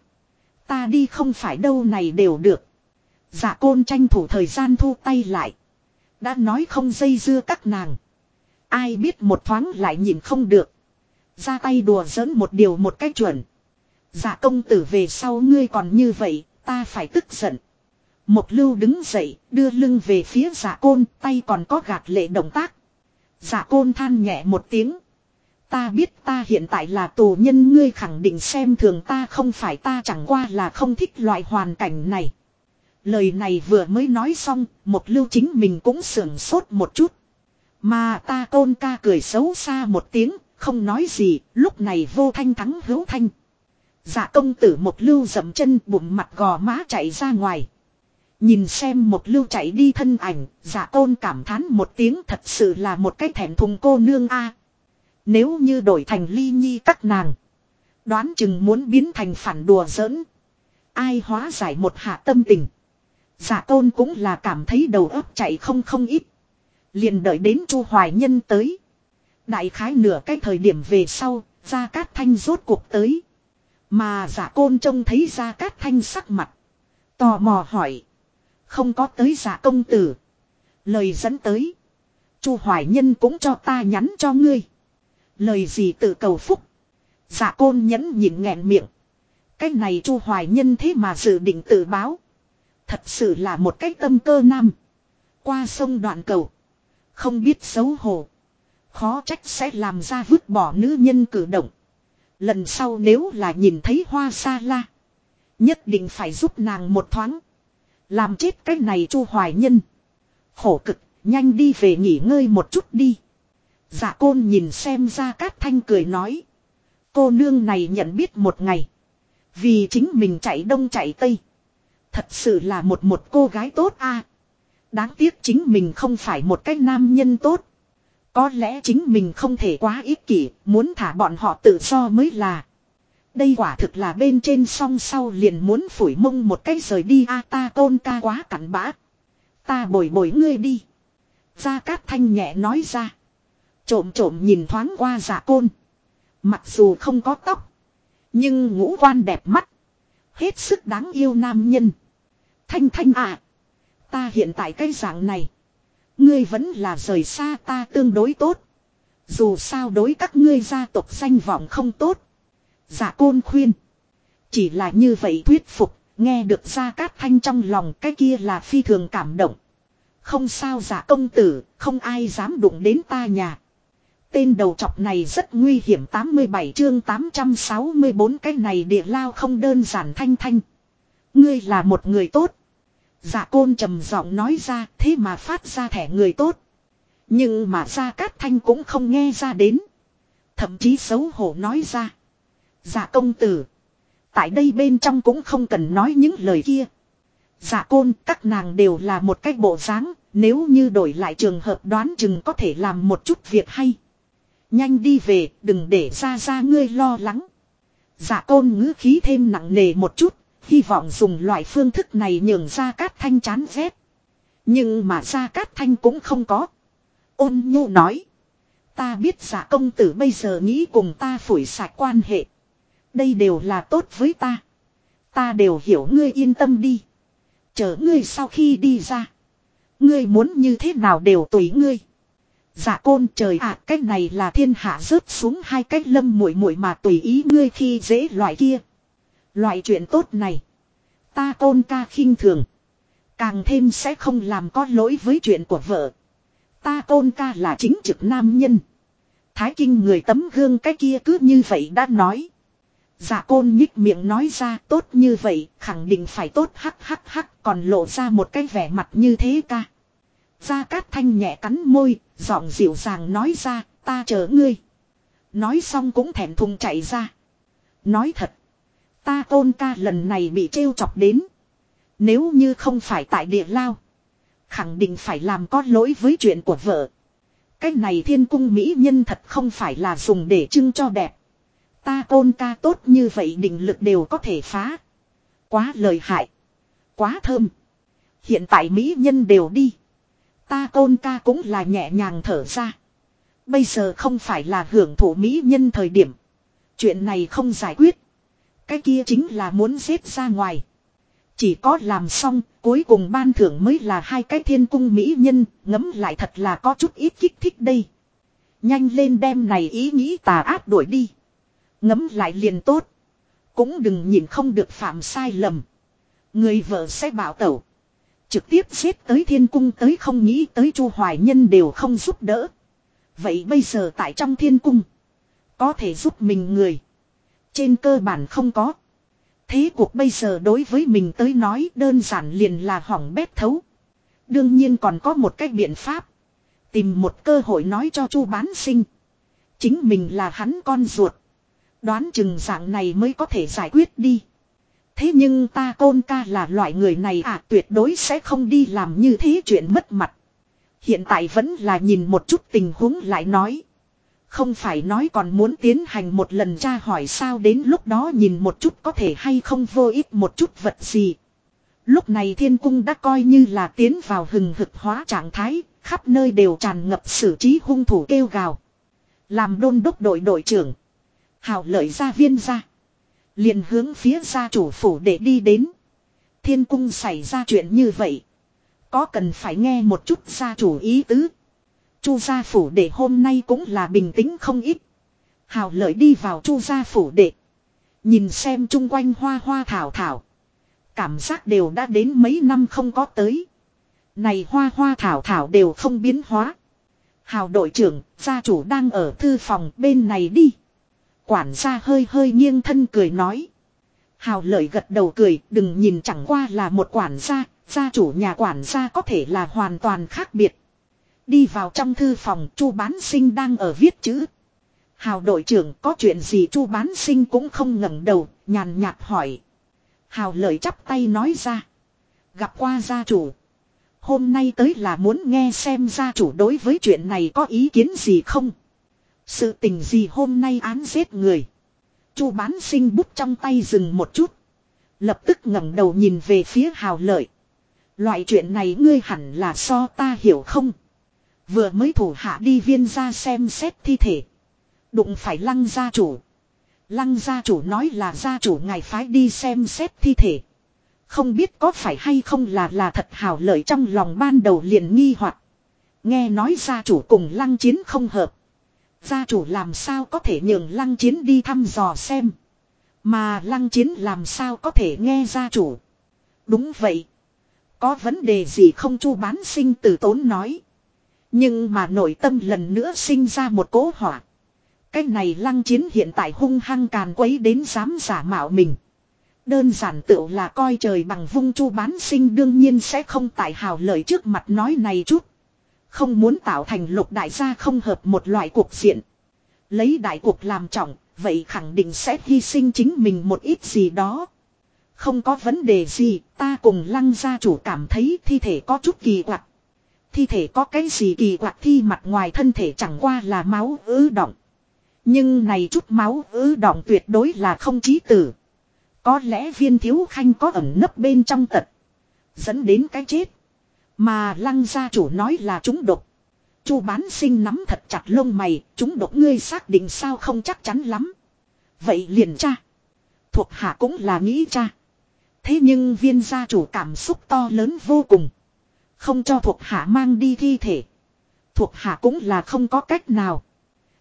Ta đi không phải đâu này đều được. Giả côn tranh thủ thời gian thu tay lại. Đã nói không dây dưa các nàng. Ai biết một thoáng lại nhìn không được. Ra tay đùa giỡn một điều một cách chuẩn. Dạ công tử về sau ngươi còn như vậy, ta phải tức giận. Một lưu đứng dậy, đưa lưng về phía dạ côn, tay còn có gạt lệ động tác. Dạ côn than nhẹ một tiếng. Ta biết ta hiện tại là tù nhân ngươi khẳng định xem thường ta không phải ta chẳng qua là không thích loại hoàn cảnh này. Lời này vừa mới nói xong, một lưu chính mình cũng sưởng sốt một chút. Mà ta côn ca cười xấu xa một tiếng, không nói gì, lúc này vô thanh thắng hữu thanh. Dạ công tử một lưu dậm chân bụng mặt gò má chạy ra ngoài. Nhìn xem một lưu chạy đi thân ảnh, dạ tôn cảm thán một tiếng thật sự là một cái thẻm thùng cô nương a. Nếu như đổi thành ly nhi các nàng. Đoán chừng muốn biến thành phản đùa giỡn. Ai hóa giải một hạ tâm tình. Dạ tôn cũng là cảm thấy đầu óc chạy không không ít. Liền đợi đến chu hoài nhân tới. Đại khái nửa cái thời điểm về sau, ra Cát Thanh rốt cuộc tới. Mà giả côn trông thấy ra Cát Thanh sắc mặt. Tò mò hỏi. Không có tới giả công tử. Lời dẫn tới. Chu Hoài Nhân cũng cho ta nhắn cho ngươi. Lời gì tự cầu phúc. Giả côn nhẫn nhịn nghẹn miệng. Cái này Chu Hoài Nhân thế mà dự định tự báo. Thật sự là một cái tâm cơ nam. Qua sông đoạn cầu. Không biết xấu hổ. Khó trách sẽ làm ra vứt bỏ nữ nhân cử động. Lần sau nếu là nhìn thấy hoa sa la. Nhất định phải giúp nàng một thoáng. Làm chết cái này chu hoài nhân. Khổ cực, nhanh đi về nghỉ ngơi một chút đi. Dạ côn nhìn xem ra cát thanh cười nói. Cô nương này nhận biết một ngày. Vì chính mình chạy đông chạy tây. Thật sự là một một cô gái tốt a. Đáng tiếc chính mình không phải một cái nam nhân tốt. Có lẽ chính mình không thể quá ích kỷ, muốn thả bọn họ tự do mới là. Đây quả thực là bên trên song sau liền muốn phủi mông một cái rời đi a ta tôn ca quá cặn bã. Ta bồi bồi ngươi đi. Gia Cát Thanh nhẹ nói ra. Trộm trộm nhìn thoáng qua giả côn. Mặc dù không có tóc. Nhưng ngũ quan đẹp mắt. Hết sức đáng yêu nam nhân. Thanh Thanh à. Ta hiện tại cái dạng này. Ngươi vẫn là rời xa ta tương đối tốt. Dù sao đối các ngươi gia tộc danh vọng không tốt. Giả côn khuyên. Chỉ là như vậy thuyết phục, nghe được ra cát thanh trong lòng cái kia là phi thường cảm động. Không sao giả công tử, không ai dám đụng đến ta nhà. Tên đầu chọc này rất nguy hiểm 87 chương 864 cái này địa lao không đơn giản thanh thanh. Ngươi là một người tốt. Dạ côn trầm giọng nói ra, thế mà phát ra thẻ người tốt. Nhưng mà Gia Cát Thanh cũng không nghe ra đến. Thậm chí xấu hổ nói ra. Dạ công tử. Tại đây bên trong cũng không cần nói những lời kia. Dạ côn, các nàng đều là một cách bộ dáng. Nếu như đổi lại trường hợp đoán chừng có thể làm một chút việc hay. Nhanh đi về, đừng để ra ra ngươi lo lắng. Dạ côn ngữ khí thêm nặng nề một chút Hy vọng dùng loại phương thức này nhường ra cát thanh chán ghét. Nhưng mà ra cát thanh cũng không có. Ôn nhu nói. Ta biết giả công tử bây giờ nghĩ cùng ta phủi sạch quan hệ. Đây đều là tốt với ta. Ta đều hiểu ngươi yên tâm đi. Chờ ngươi sau khi đi ra. Ngươi muốn như thế nào đều tùy ngươi. Dạ côn trời ạ à, cái này là thiên hạ rớt xuống hai cách lâm muội muội mà tùy ý ngươi khi dễ loại kia. Loại chuyện tốt này. Ta tôn ca khinh thường. Càng thêm sẽ không làm có lỗi với chuyện của vợ. Ta tôn ca là chính trực nam nhân. Thái kinh người tấm gương cái kia cứ như vậy đã nói. Dạ côn nhích miệng nói ra tốt như vậy khẳng định phải tốt hắc hắc hắc còn lộ ra một cái vẻ mặt như thế ca. Gia Cát Thanh nhẹ cắn môi, giọng dịu dàng nói ra, ta chờ ngươi. Nói xong cũng thèm thùng chạy ra. Nói thật. Ta tôn ca lần này bị trêu chọc đến. Nếu như không phải tại địa lao. Khẳng định phải làm có lỗi với chuyện của vợ. Cái này thiên cung mỹ nhân thật không phải là dùng để trưng cho đẹp. Ta tôn ca tốt như vậy định lực đều có thể phá. Quá lời hại. Quá thơm. Hiện tại mỹ nhân đều đi. Ta tôn ca cũng là nhẹ nhàng thở ra. Bây giờ không phải là hưởng thụ mỹ nhân thời điểm. Chuyện này không giải quyết. Cái kia chính là muốn xếp ra ngoài. Chỉ có làm xong, cuối cùng ban thưởng mới là hai cái thiên cung mỹ nhân, ngấm lại thật là có chút ít kích thích đây. Nhanh lên đem này ý nghĩ tà ác đuổi đi. Ngấm lại liền tốt. Cũng đừng nhìn không được phạm sai lầm. Người vợ sẽ bảo tẩu. Trực tiếp xếp tới thiên cung tới không nghĩ tới chu hoài nhân đều không giúp đỡ. Vậy bây giờ tại trong thiên cung. Có thể giúp mình người. Trên cơ bản không có. Thế cuộc bây giờ đối với mình tới nói đơn giản liền là hỏng bét thấu. Đương nhiên còn có một cách biện pháp. Tìm một cơ hội nói cho chu bán sinh. Chính mình là hắn con ruột. Đoán chừng dạng này mới có thể giải quyết đi. Thế nhưng ta côn ca là loại người này à tuyệt đối sẽ không đi làm như thế chuyện mất mặt. Hiện tại vẫn là nhìn một chút tình huống lại nói. Không phải nói còn muốn tiến hành một lần tra hỏi sao đến lúc đó nhìn một chút có thể hay không vô ích một chút vật gì. Lúc này thiên cung đã coi như là tiến vào hừng hực hóa trạng thái, khắp nơi đều tràn ngập xử trí hung thủ kêu gào. Làm đôn đốc đội đội trưởng. Hào lợi gia viên ra. Liền hướng phía gia chủ phủ để đi đến. Thiên cung xảy ra chuyện như vậy. Có cần phải nghe một chút gia chủ ý tứ. Chu gia phủ để hôm nay cũng là bình tĩnh không ít. Hào lợi đi vào chu gia phủ đệ. Nhìn xem chung quanh hoa hoa thảo thảo. Cảm giác đều đã đến mấy năm không có tới. Này hoa hoa thảo thảo đều không biến hóa. Hào đội trưởng, gia chủ đang ở thư phòng bên này đi. Quản gia hơi hơi nghiêng thân cười nói. Hào lợi gật đầu cười, đừng nhìn chẳng qua là một quản gia, gia chủ nhà quản gia có thể là hoàn toàn khác biệt. Đi vào trong thư phòng, Chu Bán Sinh đang ở viết chữ. Hào đội trưởng có chuyện gì Chu Bán Sinh cũng không ngẩng đầu, nhàn nhạt hỏi. Hào lợi chắp tay nói ra. Gặp qua gia chủ. Hôm nay tới là muốn nghe xem gia chủ đối với chuyện này có ý kiến gì không. Sự tình gì hôm nay án giết người. Chu bán sinh bút trong tay dừng một chút. Lập tức ngẩng đầu nhìn về phía hào lợi. Loại chuyện này ngươi hẳn là so ta hiểu không. Vừa mới thủ hạ đi viên ra xem xét thi thể. Đụng phải lăng gia chủ. Lăng gia chủ nói là gia chủ ngài phái đi xem xét thi thể. Không biết có phải hay không là là thật hào lợi trong lòng ban đầu liền nghi hoặc Nghe nói gia chủ cùng lăng chiến không hợp. Gia chủ làm sao có thể nhường lăng chiến đi thăm dò xem. Mà lăng chiến làm sao có thể nghe gia chủ. Đúng vậy. Có vấn đề gì không chu bán sinh từ tốn nói. Nhưng mà nội tâm lần nữa sinh ra một cố hỏa. Cái này lăng chiến hiện tại hung hăng càn quấy đến dám giả mạo mình. Đơn giản tựu là coi trời bằng vung chu bán sinh đương nhiên sẽ không tại hào lời trước mặt nói này chút. Không muốn tạo thành lục đại gia không hợp một loại cuộc diện. Lấy đại cuộc làm trọng, vậy khẳng định sẽ hy sinh chính mình một ít gì đó. Không có vấn đề gì, ta cùng lăng gia chủ cảm thấy thi thể có chút kỳ quặc. Thi thể có cái gì kỳ quặc thi mặt ngoài thân thể chẳng qua là máu ứ động. Nhưng này chút máu ứ động tuyệt đối là không chí tử. Có lẽ viên thiếu khanh có ẩn nấp bên trong tật. Dẫn đến cái chết. Mà lăng gia chủ nói là chúng độc. Chu bán sinh nắm thật chặt lông mày, chúng độc ngươi xác định sao không chắc chắn lắm. Vậy liền cha. Thuộc hạ cũng là nghĩ cha. Thế nhưng viên gia chủ cảm xúc to lớn vô cùng. Không cho thuộc hạ mang đi thi thể. Thuộc hạ cũng là không có cách nào.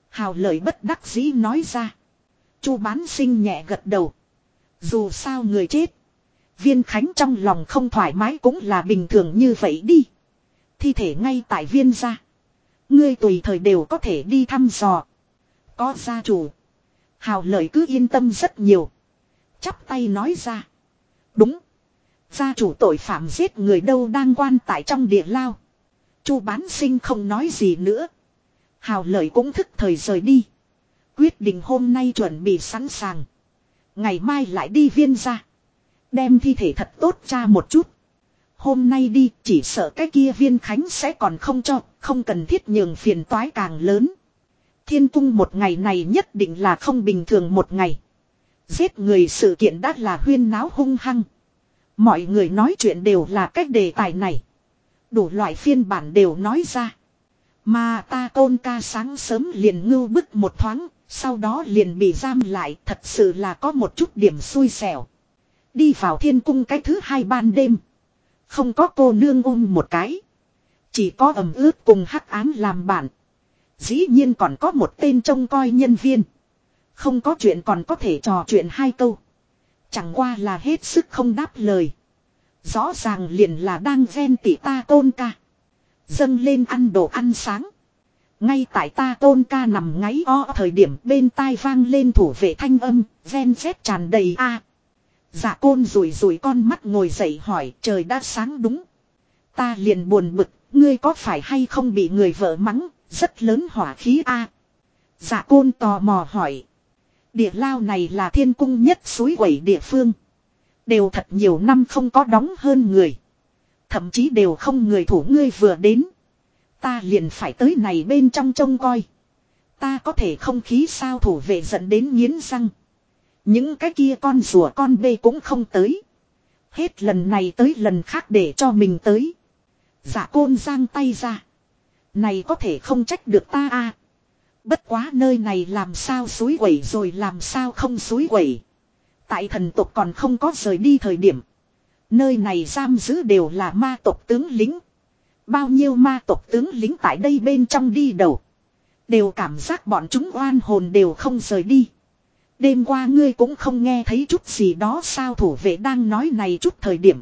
Hào lời bất đắc dĩ nói ra. Chu bán sinh nhẹ gật đầu. Dù sao người chết. Viên Khánh trong lòng không thoải mái cũng là bình thường như vậy đi. Thi thể ngay tại viên gia. Ngươi tùy thời đều có thể đi thăm dò. Có gia chủ. Hào lợi cứ yên tâm rất nhiều. Chắp tay nói ra. Đúng. Gia chủ tội phạm giết người đâu đang quan tại trong địa lao. Chu bán sinh không nói gì nữa. Hào lợi cũng thức thời rời đi. Quyết định hôm nay chuẩn bị sẵn sàng. Ngày mai lại đi viên ra. Đem thi thể thật tốt cha một chút. Hôm nay đi chỉ sợ cái kia viên khánh sẽ còn không cho, không cần thiết nhường phiền toái càng lớn. Thiên cung một ngày này nhất định là không bình thường một ngày. Giết người sự kiện đã là huyên náo hung hăng. Mọi người nói chuyện đều là cách đề tài này. Đủ loại phiên bản đều nói ra. Mà ta tôn ca sáng sớm liền ngưu bức một thoáng, sau đó liền bị giam lại thật sự là có một chút điểm xui xẻo. Đi vào thiên cung cái thứ hai ban đêm. Không có cô nương ôm một cái. Chỉ có ẩm ướt cùng hắc án làm bạn. Dĩ nhiên còn có một tên trông coi nhân viên. Không có chuyện còn có thể trò chuyện hai câu. Chẳng qua là hết sức không đáp lời. Rõ ràng liền là đang ghen tỉ ta tôn ca. Dâng lên ăn đồ ăn sáng. Ngay tại ta tôn ca nằm ngáy o thời điểm bên tai vang lên thủ vệ thanh âm, ven phép tràn đầy a. Dạ côn rủi rủi con mắt ngồi dậy hỏi trời đã sáng đúng. Ta liền buồn bực, ngươi có phải hay không bị người vợ mắng, rất lớn hỏa khí a. Dạ côn tò mò hỏi. Địa lao này là thiên cung nhất suối quẩy địa phương. Đều thật nhiều năm không có đóng hơn người. Thậm chí đều không người thủ ngươi vừa đến. Ta liền phải tới này bên trong trông coi. Ta có thể không khí sao thủ vệ dẫn đến nghiến răng. Những cái kia con rùa con bê cũng không tới. Hết lần này tới lần khác để cho mình tới. Giả côn giang tay ra. Này có thể không trách được ta a. Bất quá nơi này làm sao suối quẩy rồi làm sao không suối quẩy. Tại thần tộc còn không có rời đi thời điểm. Nơi này giam giữ đều là ma tộc tướng lính. Bao nhiêu ma tộc tướng lính tại đây bên trong đi đầu. Đều cảm giác bọn chúng oan hồn đều không rời đi. Đêm qua ngươi cũng không nghe thấy chút gì đó sao thủ vệ đang nói này chút thời điểm.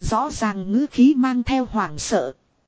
Rõ ràng ngữ khí mang theo hoảng sợ.